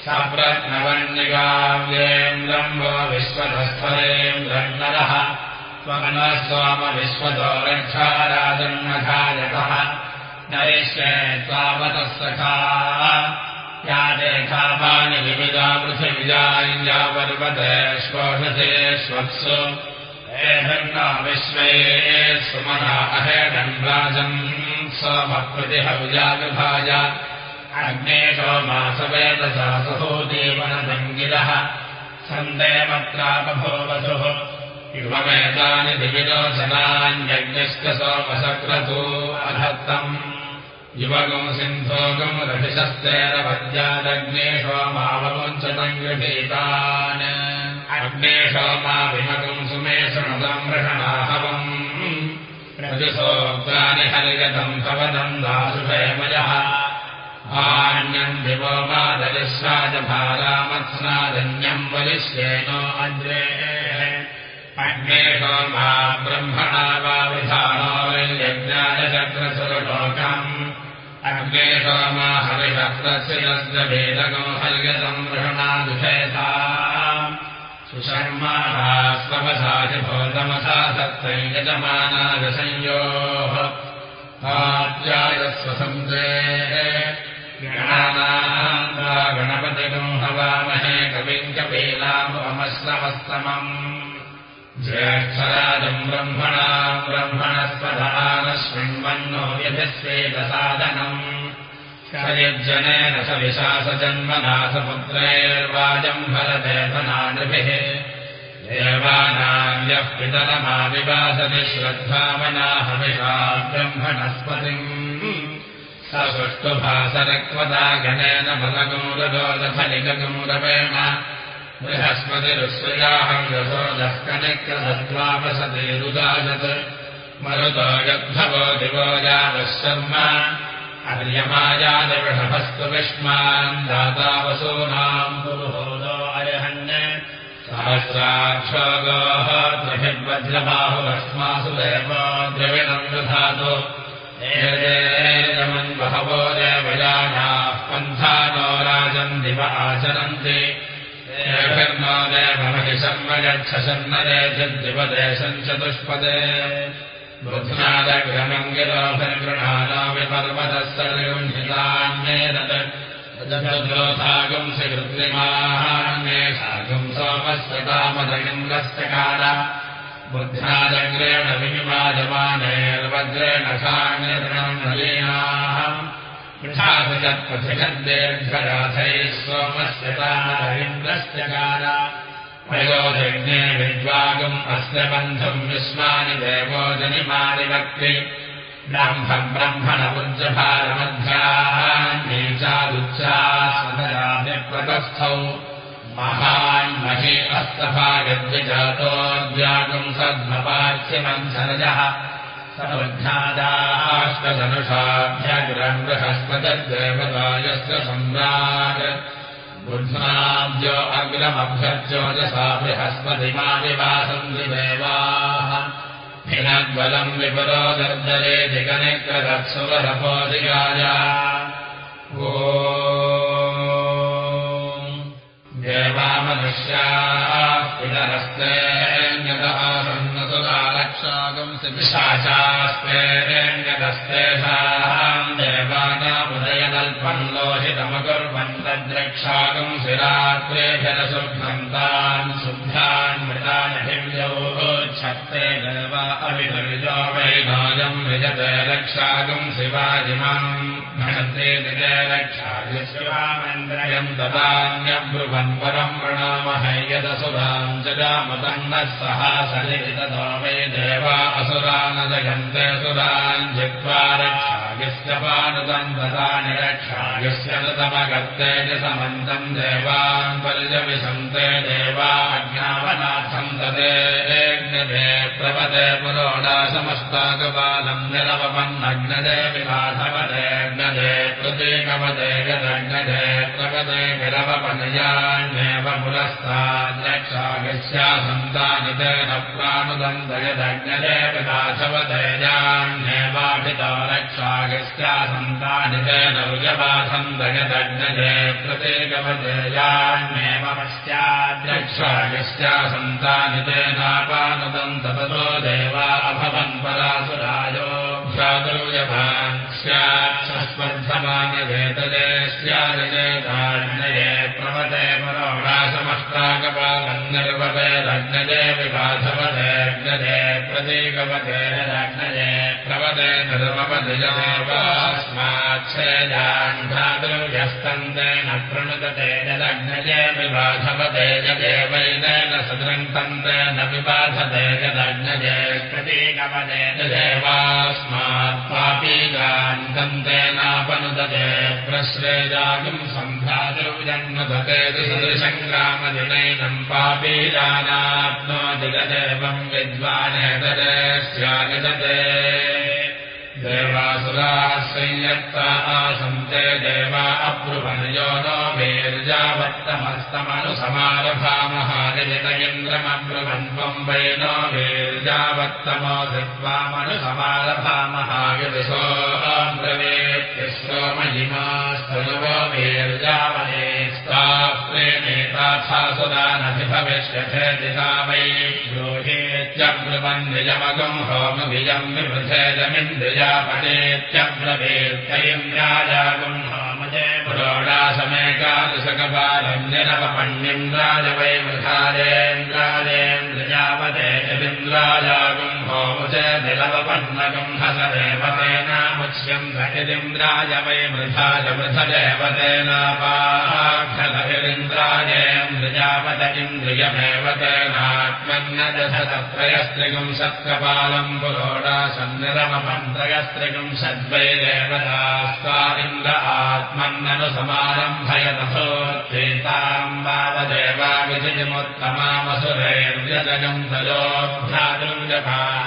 सप्रत्नवन्यगाव्येन्द्रम्बो विश्वधस्वरेन्द्रन्नरः त्वमनः सोमविश्वतो रक्षाराजन्नघायतः नरिष्ये त्वावतः सखा या देखापानि विविधा पृथिविजाया पर्वते श्वोषसे स्वत्सु एभिर्न विश्वे सुमना अहेडन्राजम् सोमप्रतिहविजाविभाज अग्नेशो मासवेदसा सहोदेवनदङ्गिरः सन्देवत्रापभोवसुः युवमेतानि दिविलोचनान्यज्ञश्च सोमसक्रतो अधत्तम्। युवगम् सिन्धोगम् रभिषस्तेन पद्यादग्नेशो मावमुञ्चतम् गृहीतान्। अग्नेशो मा विमगम् सुमे शृणुतम् वृषणाहवम्। रजसोक्तानि हरिगतम् भवतम् दासुषयमयः। आन्यम् दिवो मादलिस्राजभारामत्स्नादन्यम् वलिष्येनो अद्रेः अग्ने सोमा ब्रह्मणा वा विधानो यज्ञायचक्रसुरलोकम् अग्ने सोमा हरिशक्रस्य वेदगो हर्यसंवृषणादुषयता सुशर्माः स्ववसाचिभोतमसा सत्त्वै यजमानादसंयोः आत्यायस्वसन्ते गणपतिगम् हवामहे कविम् कपीलामस्रवस्तमम् ज्येष्ठराजम् ब्रह्मणाम् ब्रह्मणस्वधानशृण्वन्नो यजस्वेदसादनम् यज्जनेन स विशासजन्मनाथपुत्रैर्वाजम् भरदेवनानृभिः देवानान्यः पितरमाविवासति श्रद्धामनाहविषा ब्रह्मणस्पतिम्। स सुष्ठुभासरक्वदा गणेन कनिक्रसद्वापसतिरुदाजत् मरुतो यद्धवो दिवो यावः शर्म अर्यमायादिवृषभस्तु विष्मान्। दातावसूनाम् पुरुहोदो अयहन् सहस्राक्षोगोः द्रभिर्वज्रबाहुरश्मासु देवो द्रविणम् दधातु। एमन् बहवो देवयानाः पन्थानो राजन् दिव आचरन्ति एभिर्नो देवमहि शर्मगच्छन्नदे चिद्दिवदेशम् चतुष्पदे बुद्ध्यादग्रमङ्गिरोभिर्गृणानामि पर्वतस्य निर्गुण्ठितान्येतद्रोधागम् श्रीकृत्रिमाहान्येषागम् सोमस्य कामदगिन्द्रस्य काल बुद्ध्यादग्रेण विनिमाजमानेर्वज्रेण खान्यतृणम् नलीनाः पृथाभिषत्पथिषद्दीर्घराथैः सोमस्य कामदगिन्द्रस्य काल। वयोजज्ञे विद्वागम् अस्य बन्धुम् विश्वानि देवो जनिमानि वक्ति ब्रह्म ब्रह्मणपुञ्जभारमध्याहान्येचादुच्चास्मदयाभिप्रतस्थौ महान्महि अस्तभागद्विजातोऽद्यागम् सद्मपाच्यमन्थरजः समुद्धादाष्टधनुषाभ्यग्रम् बृहस्पतिर्देवतायस्य सम्राट् देवाः भिनद्बलम् विपुरो दर्दरे दिगनिक्रदत्सुवरपोदिगाय ओ देवामनुष्याः पितरस्ते सन्नसुरालक्षागंसि पिशाचास्तेरेण्यदस्तेषाम् देवानामुदयनल्पम् लोहितमकुर्वन् तद्रक्षागम् शिरात्रेभ्यरशुभ्रन्तान् शुद्धान् मृतानभिव्योच्छत्ते देवा अभिदर्जो भणते दिजे रक्षाय शिवामन्द्रयम् ददान्यब्रुवन् परम् प्रणामहै यदसुराम् जगामतम् नः सहासलिततो वै देवा असुरानजयन्ते सुरान् जित्वा रक्षायस्य पानुतम् ददानि रक्षायस्य नतमगत्ते च समन्तम् देवान् पर्यविशन्ते देवा अज्ञावनाथम् यज्ञदे प्रपदे पुरोडासमस्ताकपालम् निरवपन्नग्नदे विराधवदेग्नदे प्रतीकवदे यदग्नदे प्रपदे विरवपनयान्येव पुरस्ताद्रक्षागस्यासन्तानि तेन प्राणुदन्दयदग्नदे विराधवदेयान्येवाभितो रक्षागस्यासन्तानि तेन रुजबाधन्दयदग्नदे प्रतीकवदेयान्येव पश्चाद्रक्षागस्यासन्तानि तेनापानुदम् तपतो देवा अभवन् परासुरायो भ्रातृयभान् स्यात्स्पर्धमानवेतले स्यादिनेताग्नये प्रवते परोणासमष्टाकपालम् निर्वते रग्नये विबाधवतेऽग्नये प्रतीकवते रग्नये प्रवते निर्मपतिजमेवास्माच्छेदान् भ्रातृयस्तन्तेन प्रणुदते यदग्नये विबाधवते यदेवैनेन सदृङ्क्तन्तेन विबाधते यदग्नये प्रतीकवते यदेवास्मात् पापीगान् दन्तेनापनुदते प्रश्रेजागम् सम्भ्रातृजन्मदते सदृशङ्ग्रामदिनैनम् पापीजानाप्नोति तदेवम् विद्वानेतरे स्यानिदते आसन्ते देवा अब्रुवनयो नो वेर्जावत्तमस्तमनुसमारभामहानित इन्द्रमब्रुवन्त्वम् वै नो वेर्जावत्तमोधित्वामनुसमारभामहायदिशो ब्रवेत्यस्रो महिमास्तनुवो वेर्जावनेस्ताप्रेणेताथासुदानभिभविष्यथे दिशा वै ब्रूहेत्यब्रुवन्निजमगम् होमभिजम् विवृधेदमिन्द्रिजापटेत्यब्रवेत्ययन्द्राजागम् होमजय पुरोडासमेकादशकपालन्यनवपण्यम् राज वै वृथारेन्द्राजेन्द्रजापतेन्द्राजागम् होमुच निलवपन्नगम् हसदेवतेनामुच्यम् घटिदिन्द्राज वै मृथाज मृथदेवतेनापाखलविन्द्राजेन्द्रजापत इन्द्रियमेव तेनात्मन्नदशतत्रयस्त्रिगुम् सत्कपालम् पुरोडासन्निरमपन्त्रयस्त्रिगुम् सद्वै देवतास्त्वारिन्द्र आत्मन्ननुसमारम्भयतथोत्थेताम् वावदेवाविजिमुत्तमामसुरैर्यजगम् तयोभ्यादुञ्जभान् स्यात् सस्पर्धमान एतजेश्चादजेतेन्द्राजागम्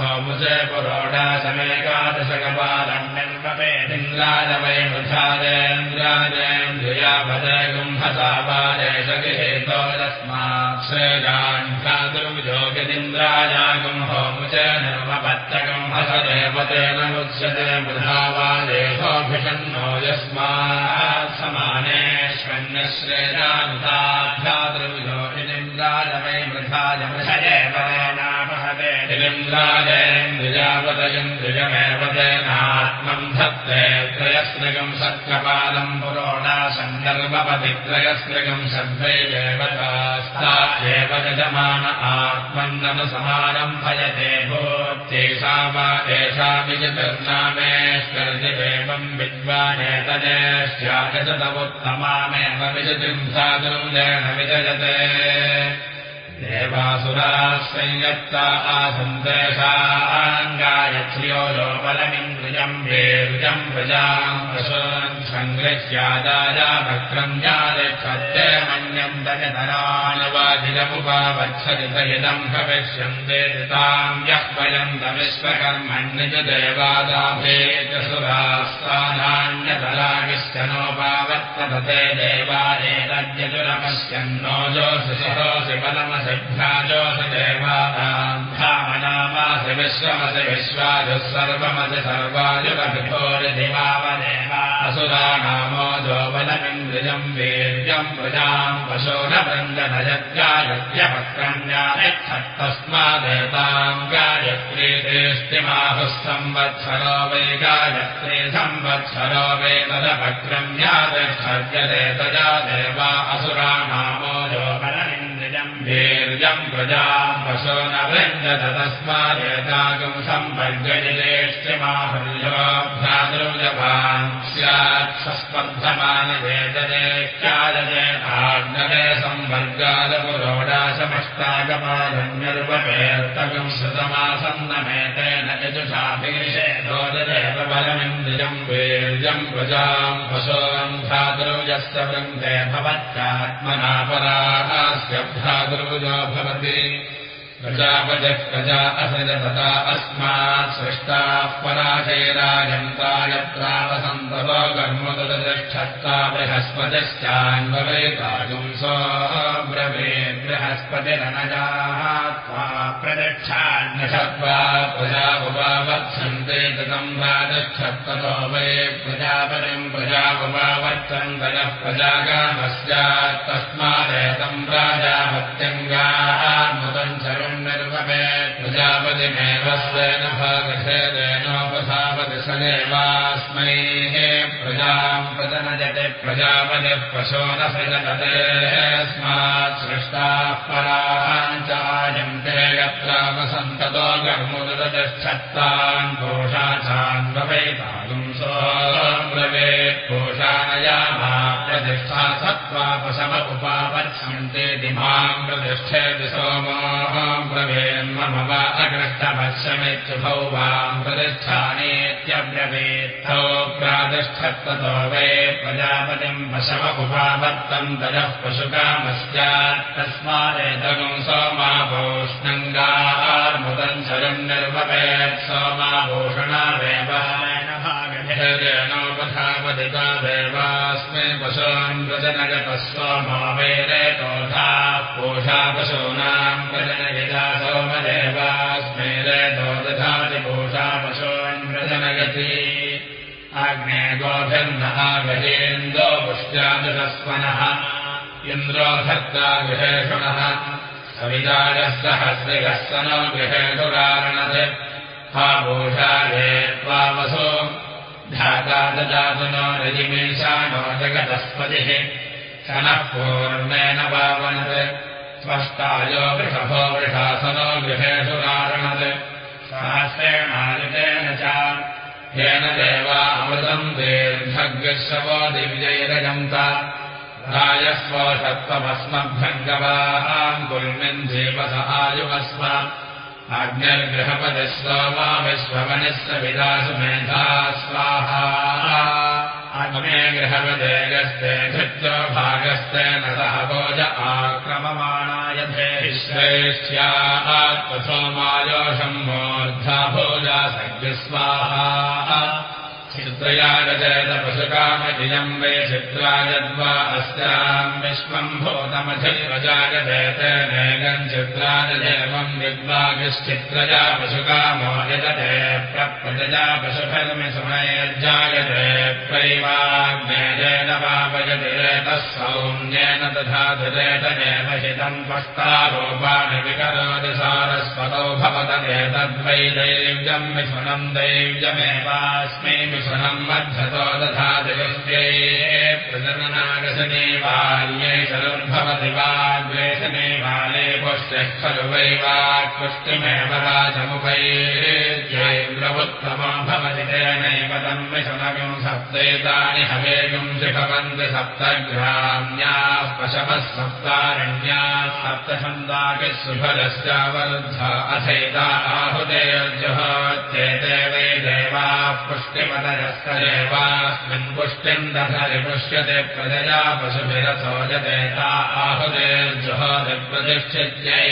होमुज पुरोडासमेकादशकपालम् निर्मपेन्द्राज वै मृथादेन्द्राजेन्द्रियापदगुम्भसावादेशगेतो यस्मात् श्रेयान्भ्यादुर्योगिनिन्द्राजागम् होमुच निर्मपत्तकम् हसदेवतेन मुच्यते मृधावादेशोऽभिषन्नो यस्मात् समानेष्वन्यश्रेयानुताभ्यादुर्योगिनिन्द्राज वै मृथाज मृषदेवतेनापहते निलिन्द्राजेन्द्रियापदयन्द्रियमेव तेनात्मम् धत्ते त्रयस्त्रिगम् सत्कपालम् पुरोडासन्दर्भपतित्रयस्त्रिगम् सद्वै देवतास्ता एव यजमान आत्मन्ननुसमानम् भजते भूत्येषा वा एषापि चतुर्नामेश्वर्जिदेवम् विद्वानेतजेश्चागतमुत्तमामेव विजतिम् साधुम् जेन विजयते देवासुराः संयत्ता लोपलमिन्द्रियम् वेरुजम् प्रजाम् पशून् दजतरानुवादिजमुपावच्छति स इदम् भविष्यन्ते ताम् यः नोपावर्तते देवादेतद्यजुरपश्यन्नो जोषिषोषि बलमसिभ्याजोषि देवानाम् धामनामासि विश्वमसि विश्वाजुः सर्वमसि सर्वाजुरभिभोरिदिवावदेवा असुराणामो जो बलमिन्द्रियम् वीर्यम् प्रजाम् पशो न वृन्दनजत्यायत्यपक्रम्यायच्छत्तस्मादेताम् गायत्री तेष्टिमाहुः संवत्सरो वै गायत्री संवत्सरो वै तदपक्रम्यादिच्छर्यते तजा देवा असुराणामो जो बलमिन्द्रियम् वीर्यम् प्रजाम् पशो न वृन्दत तस्मादेतागम् सम्पर्गनिलेष्टिमाहुल्योऽभ्यादृजभान् स्यात् सस्पर्धमानवेदनेत्यादजेताग्नवे संवर्गादपुरोडाशमष्टागपालन्यर्वपेर्तकम् श्रुतमासन्नमेतेन यजुषाभिषेधोदेव बलमिन्द्रियम् वीर्यम् प्रजाम् पशोम् वृन्दे भवत्यात्मना परास्य भ्रातृजो भवति। प्रजापजः प्रजा असृजतता अस्मात् सृष्टाः पराशैरायन्ता यत्रावसन्ततो कर्मदुरतिष्ठत्ता बृहस्पतिश्चान्ववेतागुंसो ब्रवेद् बृहस्पतिरनजाः त्वा प्रदक्षान्यषत्वा प्रजा उपावर्त्सन्ते ततम् राजक्षत्ततो वै प्रजापतिम् प्रजा उपावर्तन्तयः प्रजागामस्यात् तस्मादेतम् राजापत्यङ्गान्मुतम् चरुम् निर्वपे प्रजापतिमेव स्वेन सनेवास्मै प्रजाम् प्रजनजते प्रजापतिः पशो न सृजततेऽस्मात् सृष्टाः पराञ्चायन्ते यत्रावसन्ततो गर्मुदतिष्ठत्तान् पोषाचान्वैतागुंसो ब्रवेत् पोषानयामा प्रतिष्ठा सत्त्वा पशव उपावर्षन्ते दिमाम् प्रतिष्ठेति सोमो ब्रवेन्मम वा अकृष्टपश्यमित्युभौ वाम् प्रतिष्ठानेत्यब्रवीत्थौ प्रातिष्ठत्ततो वै प्रजापतिम् उपावर्तम् तजः सोमापो उष्णङ्गार्मुदम् शरम् निर्वपेत् सोमाभूषणादेव। नोपधापतिता देवास्मै पशून् प्रजनगतः सोमो वेरेतोधा पूषा पशूनाम् प्रजनयिता सोमदेवास्मै रेतो आग्ने गोभिर्नः गजेन्दो पुष्ट्यादुषस्वनः इन्द्रो धर्ता गृहेषुणः। सवितारस्तहस्रिगः नो गृहेषु कारणत् हा भूषाये त्वावसो नो जगदस्पतिः क्षणः पूर्णेन पावनत् स्पष्टायो वृषभो वृषासनो गृहेषु कारणत् सहस्रेणायुतेन च येन देवामृतम् दीर्घग्रशवो दिव्यैरजन्त रायस्वसत्त्वमस्मभ्यङ्गवाहाम् कुर्मिन् जीवस आयुवस्म आज्ञर्गृहपतिस्वमा विश्वमनिश्च विदासु मेधा स्वाहा। अग्ने गृहपदेगस्ते धृत्यो भागस्ते न सह भोज आक्रममाणाय श्रेष्ठ्यात्मसोमायोषम् मूर्धा भोजा सज्ञस्वाहा चित्रया गजयत पशुकामजियम् वै चित्रायद्वा अस्याम् विश्वम् भूतमधिप्रजागजयत नैगम् चित्राजयवम् विद्वागश्चित्रया पशुकामो यजते प्रप्रजया प्रैवाग्नेयेन वापयति रेतः सौम्येन पष्टारूपाणि विकरोति सारस्वतो भवतदेतद्वै दैव्यम् मिथुनम् दैव्यमेवास्मै मिथुनम् मध्यतो दधातिवस्त्यै प्रजननागसने बाल्ये खलु वै वा पुष्टिमेव राजमुपैर्यैन्द्रवुत्तमो भवति तेनैव तम् मिथुनगम् सप्तैतानि हवेगुम् शिखवन्ति सप्तग्राम्याः पशवः सप्तारण्याः सप्तछन्दाकिः सुभरश्चावरुद्धा अथैता वै देवाः पुष्टिमतयस्त देवास्मिन् पुष्टिम् दधरि पुष्यते प्रजया पशुभिरसोजते ता आहुतेर्जुहोति प्रतिष्ठित्यै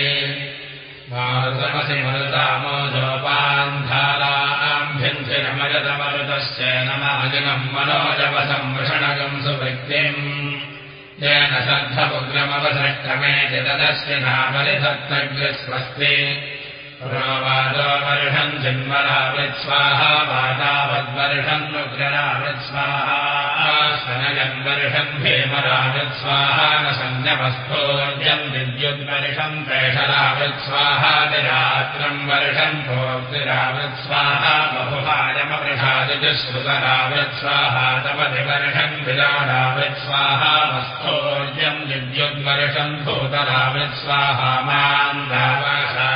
मारुतमसि मरुतामोजोपान्धाराम्भिन्थिरमजतमरुतश्च नमाजिनम् मनोजवसम् वृषणगम् सुवृत्तिम्। येन सद्धमुग्रमवसक्रमे चिदस्य नामरिधत्तग्रस्वस्ति पुरोवादो वर्षम् जन्मरावृत्स्वाहा वातावद्वर्षन्नुग्ररावृत्स्वाहा सनयम् वर्षम् भीमरावृत्स्वाहा न सन्न्यमस्फोर्जम् विद्युद्वर्षम् प्रेषरावृत्स्वाहा निरात्रम् वर्षम् भोक्तिरावृत्स्वाहा बहुहायमवृषादिजुश्रुतरावृत्स्वाहा तमधिवर्षम् विराडावृत्स्वाहा मस्थोर्जम् विद्युद्वर्षम् भूतरावृत्स्वाहा माम् दावासा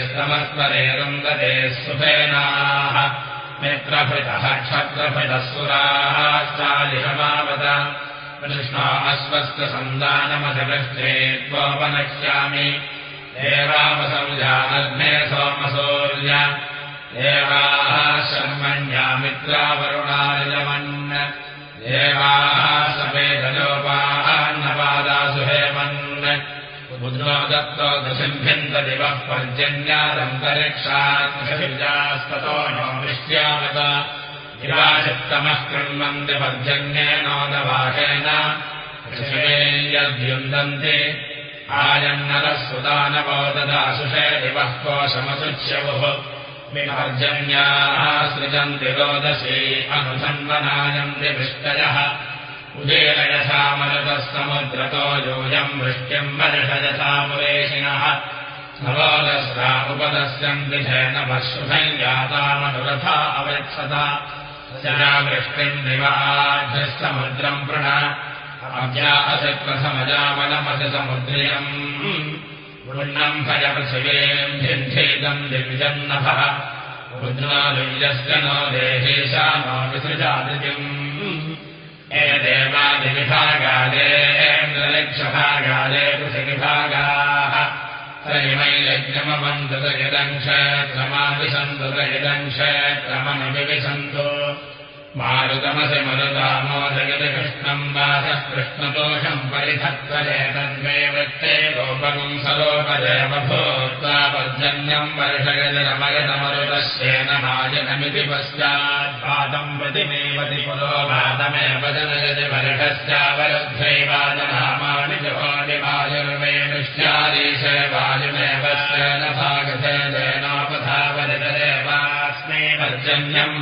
स्तमस्मरे रुन्दते सुफेनाः मित्रभृतः क्षत्रभृतः सुराः। चालिहमावत। कृष्णा अश्वस्तसन्दानमधिपृष्टे त्वोपनक्ष्यामि देवामसंजानग्ने सोमसौर्य। देवाः शर्मण्यामित्रावरुणालिलमन् देवाः दत्तो दशिम्भिन्ददिवः पर्जन्यादन्तरिक्षास्ततो नो दृष्ट्यामत इवाचित्तमः कृण्वन्ति पर्जन्येनोदवाहेन यद्युन्दन्ति। आयन्नरः सुदानवो ददासुषे दिवः कोशमसुच्यवुः। विपर्जन्याः सृजन्ति रोदसी अनुसन्वनायन्ति वृष्टयः उदेरयथा मरुतः समुद्रतो योऽयम् वृष्ट्यम् वर्षयथा मुरेशिनः नवोदस्रा उपदस्यन्ति धेन वश्रुभम् यातामनुरथा अवृत्सता सजा वृष्टिम् दिवाभ्यः समुद्रम् प्रण अभ्या असि प्रथमजामनमसि समुद्रियम् वृण्णम् भयपृथिवीम् भिन्धेदम् दिव्यन्नभः। रुद्रादिव्यस्य नो देहेशा नो विसृजादितिम् ए देवादिविभागादेन्द्रलक्षभागादे पृथिविभागाः तरिमैलज्ञमवन्तत यदम् क्षेत्रमाविशन्तत यदम् क्षेत्रमनुविविशन्तो मारुतमसि मरुदामोदयति कृष्णम् वासः कृष्णदोषम् परिधत्वरे तन्मे वृत्ते लोपगुम् सलोपदेव भूत्वा पर्जन्यम् वर्षयतिरमयतमरुतस्येन मायनमिति पश्चाद्वादम् प्रतिमेवति पुरोवादमेव जनयति वर्षस्यावरुद्धैवाजनामानि जुहोति वायुर्मे निश्चादीशे वायुमेव स्वेन भागते पर्जन्यम्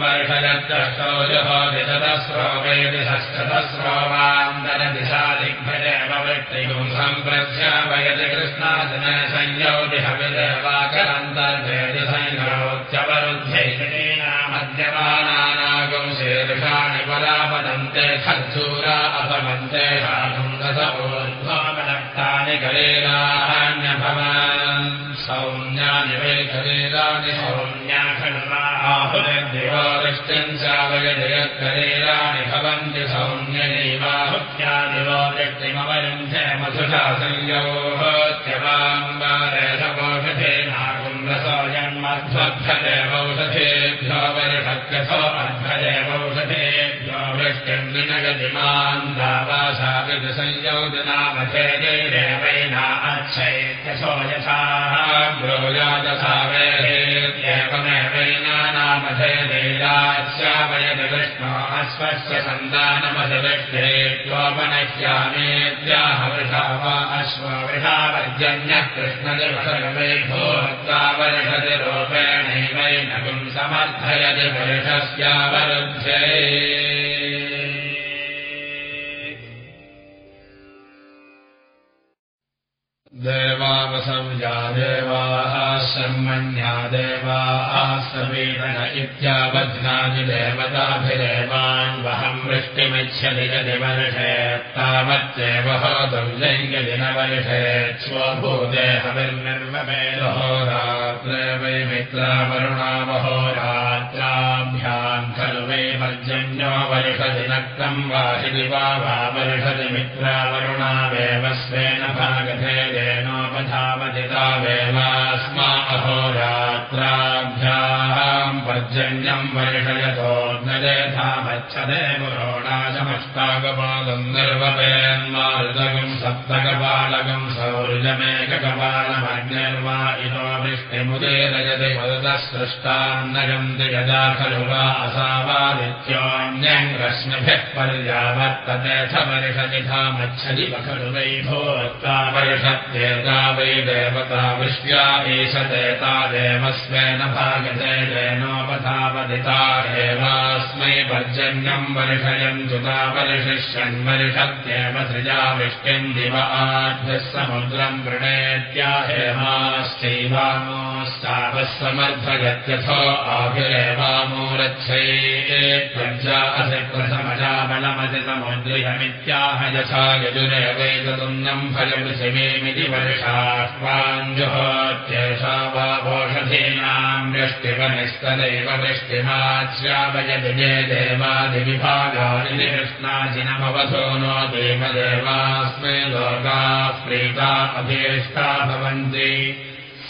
वृत्तिगुंसम् प्रध्यापयति कृष्णाजन संयोति हविदेवाकरन्तर्भेति संयोच्यवरुध्यैति मद्यमानानागम् शीर्षाणि परापदन्ते खर्चूरा अपमन्ते साधुन्दसोर्ध्वामलक्तानि कलेरान्यभवन् सौम्या वृष्टिम् चावयजयत्कलेराणि भवन्ति सौम्यनैवाहुत्यादिवो वृष्टिमवरुन्धे मधुषा संयोहोत्यवाम्बारेशवोषधेनाकुम्भसोऽयन्मध्वभ्यदेवौषधेभ्यो वर्षत्यथो अध्वदेवौषधेभ्यो वृष्टिम् विनगतिमान् वेहेत्येवमेवैना नामथेदैरास्यावयति विष्णो अश्वस्य सन्तानमधिविष्टेत्योपनश्यामेत्याह वृषा वा अश्ववृषावर्जन्यः कृष्णदिवसर्वे भूत्वावर्षति रूपेणैवैनकुम् समर्थयति वर्षस्यावरुध्ये देवावसंया देवाः शर्मण्या देवाः समीरण इत्यावध्नादिदेवताभिदेवान् वहम् वृष्टिमिच्छति यदि वर्षे तावत्येव होदुर्जयदिनवर्षे स्वभूदेहविर्निर्ममेदहोरात्रे वै मित्रावरुणावहोरात्राभ्याम् खलु वै पर्जन्यो वर्षदिनक्रम् वाहिनि वा वा वर्षति मित्रावरुणावेव स्वेन भागधे येनोपधावदितावेवास्मा अहोरात्राभ्याम् पर्जन्यम् वर्षयतो नरेधामच्छदे पुरोणाशमष्टाकपालम् निर्वपेन्मारुदगम् सप्तकपालकम् सौर्यमेककपालमग्निर्वा इतो वृष्टिमुदेरयति मरुतसृष्टान्नगन्ति यदा खलु वा असावादित्योऽन्यम् रश्मिभिः पर्यावर्ततेऽथ वर्षति धामच्छदि खलु वै भूत्वा वर्षत्येता वै देवता वृष्ट्या ईशतेता देवस्वेन भागते जेनोपधावदिता एवास्मै पर्जन्यम् वर्षयन्तु ता वर्षिष्यन्वर्षत्येव सृजा वृष्टिम् दिव समुद्रम् वृणेत्या समर्थयत्यथो आभिरेवामोरच्छै प्रजा प्रथमजाबलमसि समुद्रियमित्याह यथा यजुरेवैतुन्यम् फलपृथिवीमिति वर्षाह्वाञ्जुहोत्येषा वा वृष्टिमाश्यावयति जे देवादिविभागानि कृष्णाजिनमवधो नो देवदेवास्मै लोकाः प्रीता अभीष्टा भवन्ति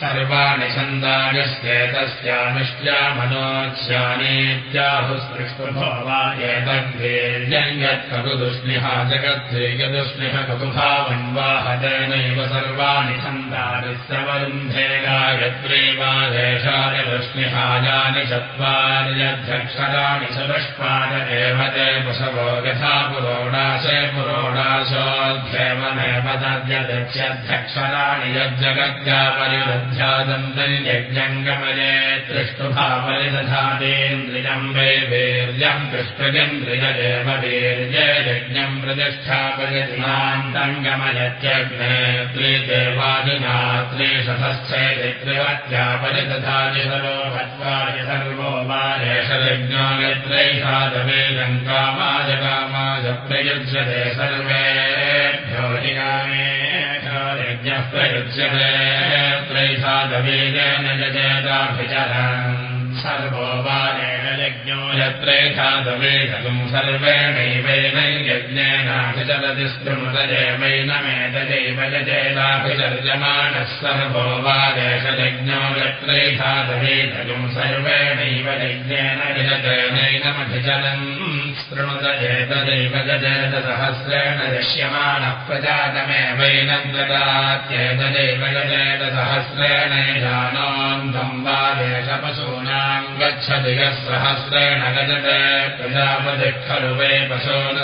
सर्वाणि छन्दानिश्चेतस्यामिष्ट्या मनोच्यानेत्याहुस्पृष्टुभो वा एतद्वीर्यम् यत्ककुदुष्णिहा जगद्धेयदुष्णिः ककुभावन्वाहतेनैव सर्वाणि छन्दानिस्रवरुन्धे गायत्री वा देशानि वृष्णिहायानि चत्वार्यध्यक्षराणि सुदुष्पाद एव ते पशवो यथा पुरोडाशे पुरोडाशोऽध्येवमेव तद्यदक्ष्यध्यक्षराणि यज्जगत्या परिरध्यादन्तम् यज्ञङ्गमये दृष्टुभापरिदधातेन्द्रियम् वै वीर्यम् दृष्टगेन्द्रिय एव वीर्ये यज्ञम् प्रतिष्ठापयतिमान्तम् गमयत्यग्ने त्रिदेवादिनात्रे शतश्चेति त्रिवत्या परिदधाति सर्वो भत्वादि सर्वो वा एष यज्ञो यत्रैषादवेदम् कामाय कामाय प्रयुज्यते सर्वेभ्यो यज्ञः प्रयुज्यते त्रैषादवेदेन यजेताभिचरन् सर्वो वारेण यज्ञो यत्रेखादवेशम् सर्वेणैवेन यज्ञेनाभिचलति स्पृमृतजयवैनमेतजैव जयेनाभिचर्यमाणः सर्वो वारेशयज्ञो यत्रेखादवेशम् सर्वेणैव यज्ञेन विजतेनैनमभिचलन् स्पृणुतजेतदैव गजेतसहस्रेण दश्यमानः प्रजातमेवैनं ददात्येतदैव गजेतसहस्रेण गच्छति यः प्रजापतिः खलु वै पशो न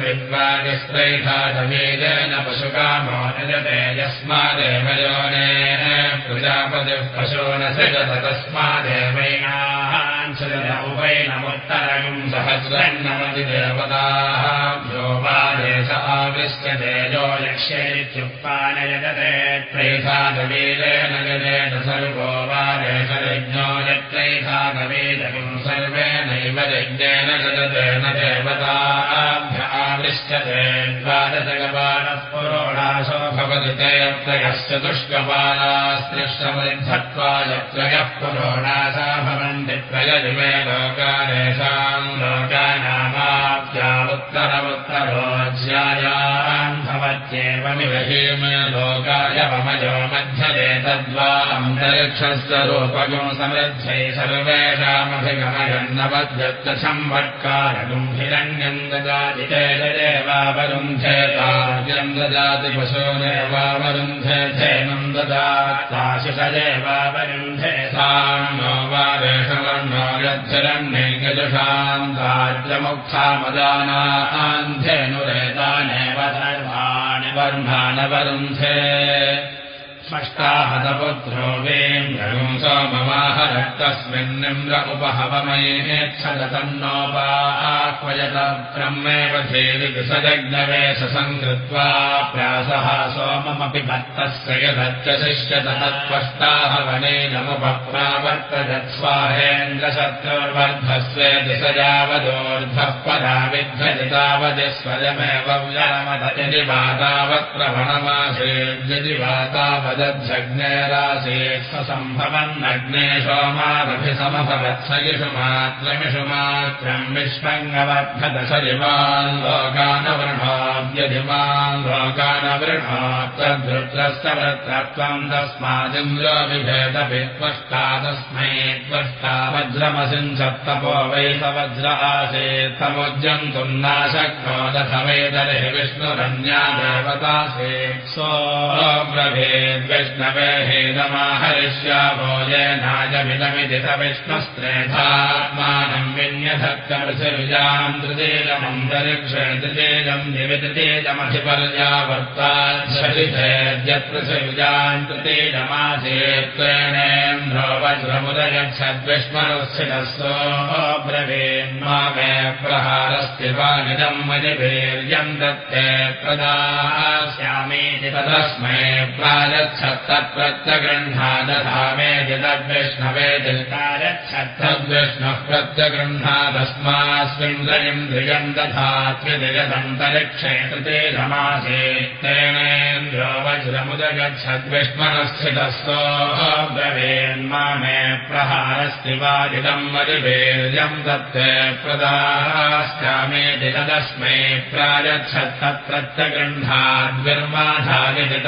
विद्वागस्त्रैधादबीजेन पशुकामो नजते यस्मादेव योनेः प्रजापतिः पशो न सजत तस्मादेवैनान् सजत उपैनमुत्तरम् सहस्रन्नमति देवताः यो वादेश आविश्यते यो लक्ष्येत्युत्पानयजते त्रैधादवीरेण गजेत सर्वो वादेशयज्ञो यत्रैधादवीजम् सर्वेणैव यज्ञेन गजतेन देवताभ्य आविश्यते द्वादशगपालः पुरोणाशो भवति ते त्रयश्चतुष्कपालास्त्रिश्रमृद्धत्वा यत्रयः पुरोणासा भवन्ति त्रयजिमे लोकादेशाम् लोकानामाप्यावुत्तरमुत्तरोज्यायान् भवत्येवमिव हेम लोकाय ममजो मध्यते तद्वा अन्तरिक्षस्वरूपगुं समृद्ध्यै सर्वेषामभिगमयन्नवद्यत्तसंवत्कारगुम् हिरण्यम् ददाति चेदेवावरुन्धे तार्यम् ददाति पशूनेवावरुन्धे धेनुम् ददात्ताशिषदेवावरुन्धे साम् नो तार्यमुक्तामदानान्धेनुरेतानेव सर्वाणि वर्णानवरुन्धे स्पष्टाहतपुत्रो वेन्द्रगुं सोमवाह रक्तस्मिन्निम्र उपहवमयेच्छदतन्नोपाह्वयत ब्रह्मेव धेरिसजज्ञवे सङ्कृत्वा प्रासः सोममपि भक्तस्य यदत्यशिष्यत तत्त्वष्टाहवनेनमुपप्रावर्तयत्स्वाहेन्द्रशत्रुर्वर्धस्वे दिशयावदोर्ध्वः पदा विध्यति तावदि स्वयमेव वातावत्रवणमासेद्यति वातावदध्यग्नेरासीत् स्वसम्भवन्नग्ने सोमादभिसमभवत्सयिषु मात्रमिषु मात्रम् सरिमान् लोकानवृणाव्यधिमान् लोकानवृणात्तद्रुद्रस्तवृत्रत्वम् तस्मादिन्द्रो विभेदभित्वष्टा तस्मै त्वष्टा वज्रमसिञ्चत्तपो वै स वज्र आसीत् समुज्यन्तुम् नाशक्नो दथ वेदरे विष्णुरन्या देवतासेत् सो ब्रभेद्विष्णवे हेदमाहरिष्या भोजेनायमिदमिति स विष्णुस्त्रेधात्मानम् विन्यधत्तमृषविजाम् तृतीयमन्तरिक्षे तृतीयम् दिवितृतीयमधिपर्यावर्ताच्छलिषेद्यत्पृषविजाम् तृतीयमासेत्वेनेन्द्रो वज्रमुदयच्छद्विष्मरुस्थितस्सो ब्रवीन्मा मे प्रहारस्ति वानिदम् मदिवीर्यम् दत्ते प्रदास्यामीति तदस्मै प्रायच्छत्तत्प्रत्यगृह्णादधामेति तद्विष्णवे दिल्कायच्छत्तद्विष्णुः प्रत्यगृह्णादस्मास्मिन्द्रयम् दधात्रिदिगदन्तरिक्षे कृते समासे तेनेन्द्रो वज्रमुदगच्छद्विष्मनस्थितस्थो ब्रवीन्मा मे प्रहारस्ति वादिदम् मदिवीर्यम् दत्ते प्रदास्यामेति तदस्मै प्रायच्छत्तत्प्रत्यगृह्णाद्विर्माधायति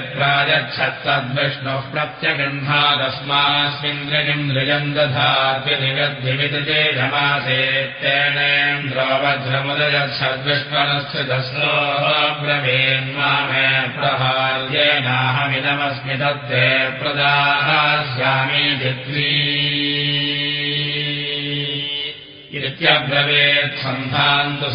तद्विष्णवे दिप्रायच्छत्तद्विष्णुः प्रत्यगृह्णादस्मास्मिन्द्रयम् दधाद्विनिगद्धिविदते धमासेत्तेनेन्द्रो वज्रमुदयच्छद्विष्णुनस्थितस्रो ब्रवीन्मा मे प्रहार्येनाहमिदमस्मि तत्ते प्रदास्यामि दित्वी इत्यब्रवेत् सन्धान्तु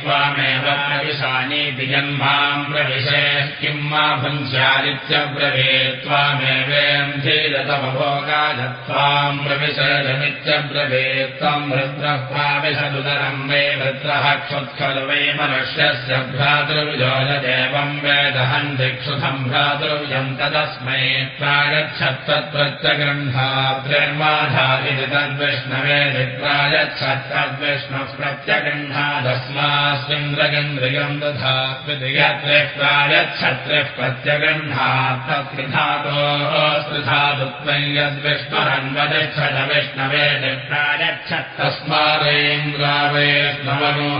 त्वामेव प्रविशानीति जन्माम् प्रविशे किम् मा भुञ्स्यादित्यब्रवेत् त्वामेवेन्धीरतमभोगाधत्वाम् प्रविशेदमित्यब्रवेत् त्वम् रुद्रः प्राविशदुदरम् वै वृत्रः क्षुत्खलु वै मनुष्यस्य भ्रातृविजोजदेवम् वेदहम् दिक्षुधम् भ्रातृविजम् तदस्मै प्रागच्छत्तत्प्रत्यगृह्णाद्रिर्माधादिति तद्विष्णवे प्रायच्छत्तद्विष्णुः प्रत्यगृह्णादस्मास्मिन्द्रगन्द्रियम् दधात्रिः प्रायच्छत्रिः प्रत्यगृह्णात् तत्कृधातोऽस्पृधातुत्वम् यद्विष्णुरन्वदिच्छद विष्णवे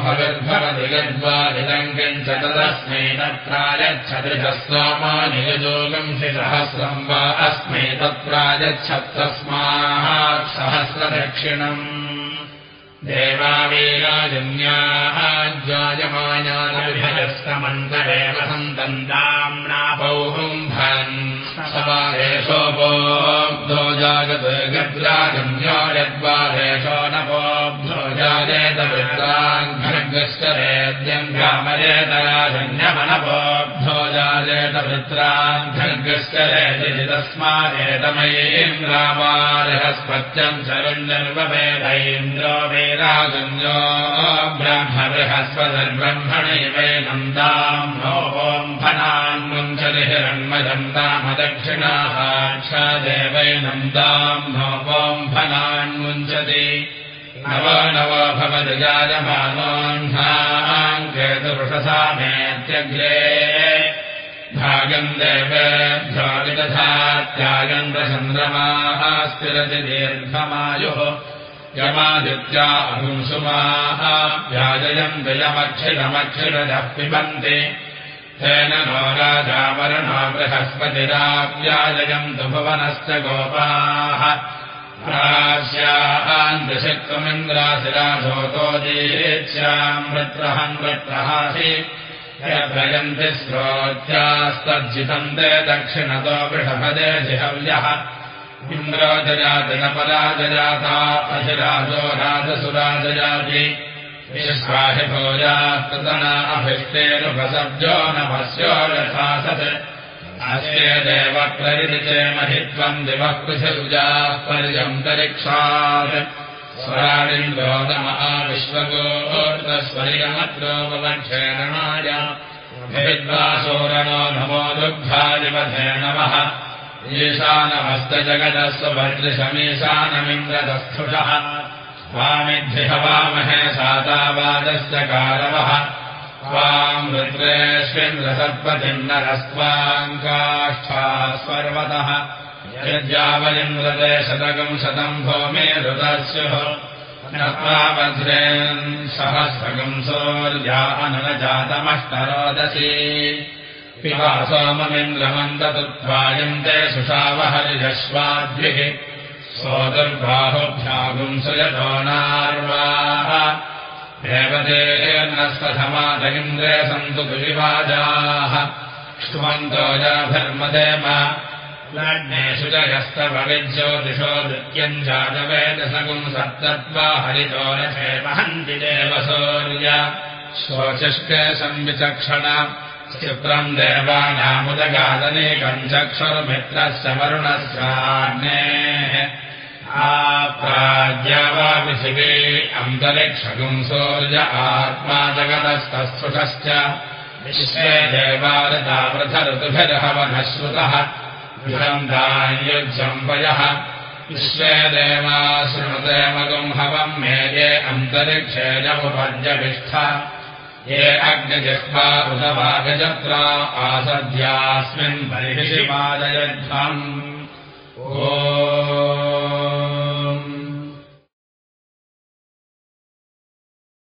हविर्भवति यद्वादिदम् किञ्च तदस्मै तत्प्रायच्छदृशस्वामानियजोगम् शिसहस्रम् वा अस्मै तत्प्रायच्छत्तस्मात् सहस्रदक्षिणम् देवावेराजन्याः ज्वायमानानविभजस्तमन्तरेव सन्तन्ताम्नापौहुम्भन् सवादेशोपोऽब्धो जागत् गद्राजन्यो यद्वादेशो नपोऽब्धो जायेत वृत्राङ्घ्नश्च रेद्यम् ग्रामरेतराजन्यमनपोऽब्धो जायेत वृत्राङ्घ्नश्च रेदिति तस्मादेतमयीन्द्रामारहस्पत्यम् शरुण्यर्ववेदैन्द्रो वेराजन्यो ब्रह्मबृहस्पतिर्ब्रह्मणैवैनन्दाम् नोम् फनान्मुञ्चति हिरण्मजन्तामदक्षिणाः देवैनन्दाम् नोपोम् फनान्मुञ्चति नव नव भवति जायमानोह्नाङ्केतुरुषसा मेत्यग्रे भागम् देवेभ्योगितथा त्यागन्द्रचन्द्रमाः स्थिरति दीर्घमायुः यमादित्या अहुंसुमाः व्याजयम् दयमक्षिरमक्षिरजः पिबन्ति तेन नो राजावरणो बृहस्पतिराव्याजयम् तु भुवनश्च गोपाः। प्रास्यान्द्रशक्त्वमिन्द्राशिराधोतोदीच्याम् वृत्रहम् वृत्रहासि यद्भयन्ति स्रोत्यास्तज्जितम् ते दक्षिणतो वृषभदे जिहव्यः। इन्द्रो जयातिनपराजजाता अधिराजो राजसुराजयाति अभिष्टेनुपसब्जो नभस्यो यथा सत्। अस्ये देव प्ररिचे महित्वम् दिवः पृथिव्याः पर्यन्तरिक्षात् स्वरारिन्द्रो नम आविश्वगोर्तस्वर्यमत्रोपवक्षेरणाय विद्वासोरणो नमो दुग्धादिपथे नमः ईशानमस्तजगदस्वभद्रशमीशानमिन्द्रदस्थुषः स्वामिद्भिहवामहे सातावादश्च कारवः। त्वाम् रुद्रेष्वेन्द्रसर्पतिन्नरस्त्वाम् काष्ठा स्वर्वतः यद्यावलिन्द्रते शतकम् शतम् भौमे भद्रेन् सहस्रकम् सोर्या अननजातमष्टरोदसी। पिबा सोममिन्द्रमन्दतुत्वायन्ते सुषावहरिजश्वाद्भिः। सोदुर्बाहुभ्यागुम् सुयतो नार्वाः। देवतेर्नस्वधमाद इन्द्रे सन्तु दुविवाजाः ष्वन्तो जाधर्मदेम सप्तत्वा हरितो रथे वहन्ति देवसौर्य शोचिष्टे संविचक्षण क्षिप्रम् देवानामुदगादनेकम् चक्षुर्मित्रस्य वरुणस्याग्नेः आप्राज्यावापृथिवे अन्तरिक्षगुम् सौर्य आत्मा जगतस्तस्फुटश्च विश्वे देवारतावृथ ऋतुभिर्हवनः श्रुतः विषन्दायुज्यम् वयः विश्वे देवा शृणुदेमगुम् हवम् मेये अन्तरिक्षे जमुपर्यभिष्ठ ये अग्निजिह्वा उदवागजत्रा आसद्यास्मिन् बर्हिषिवादयध्वम् ओ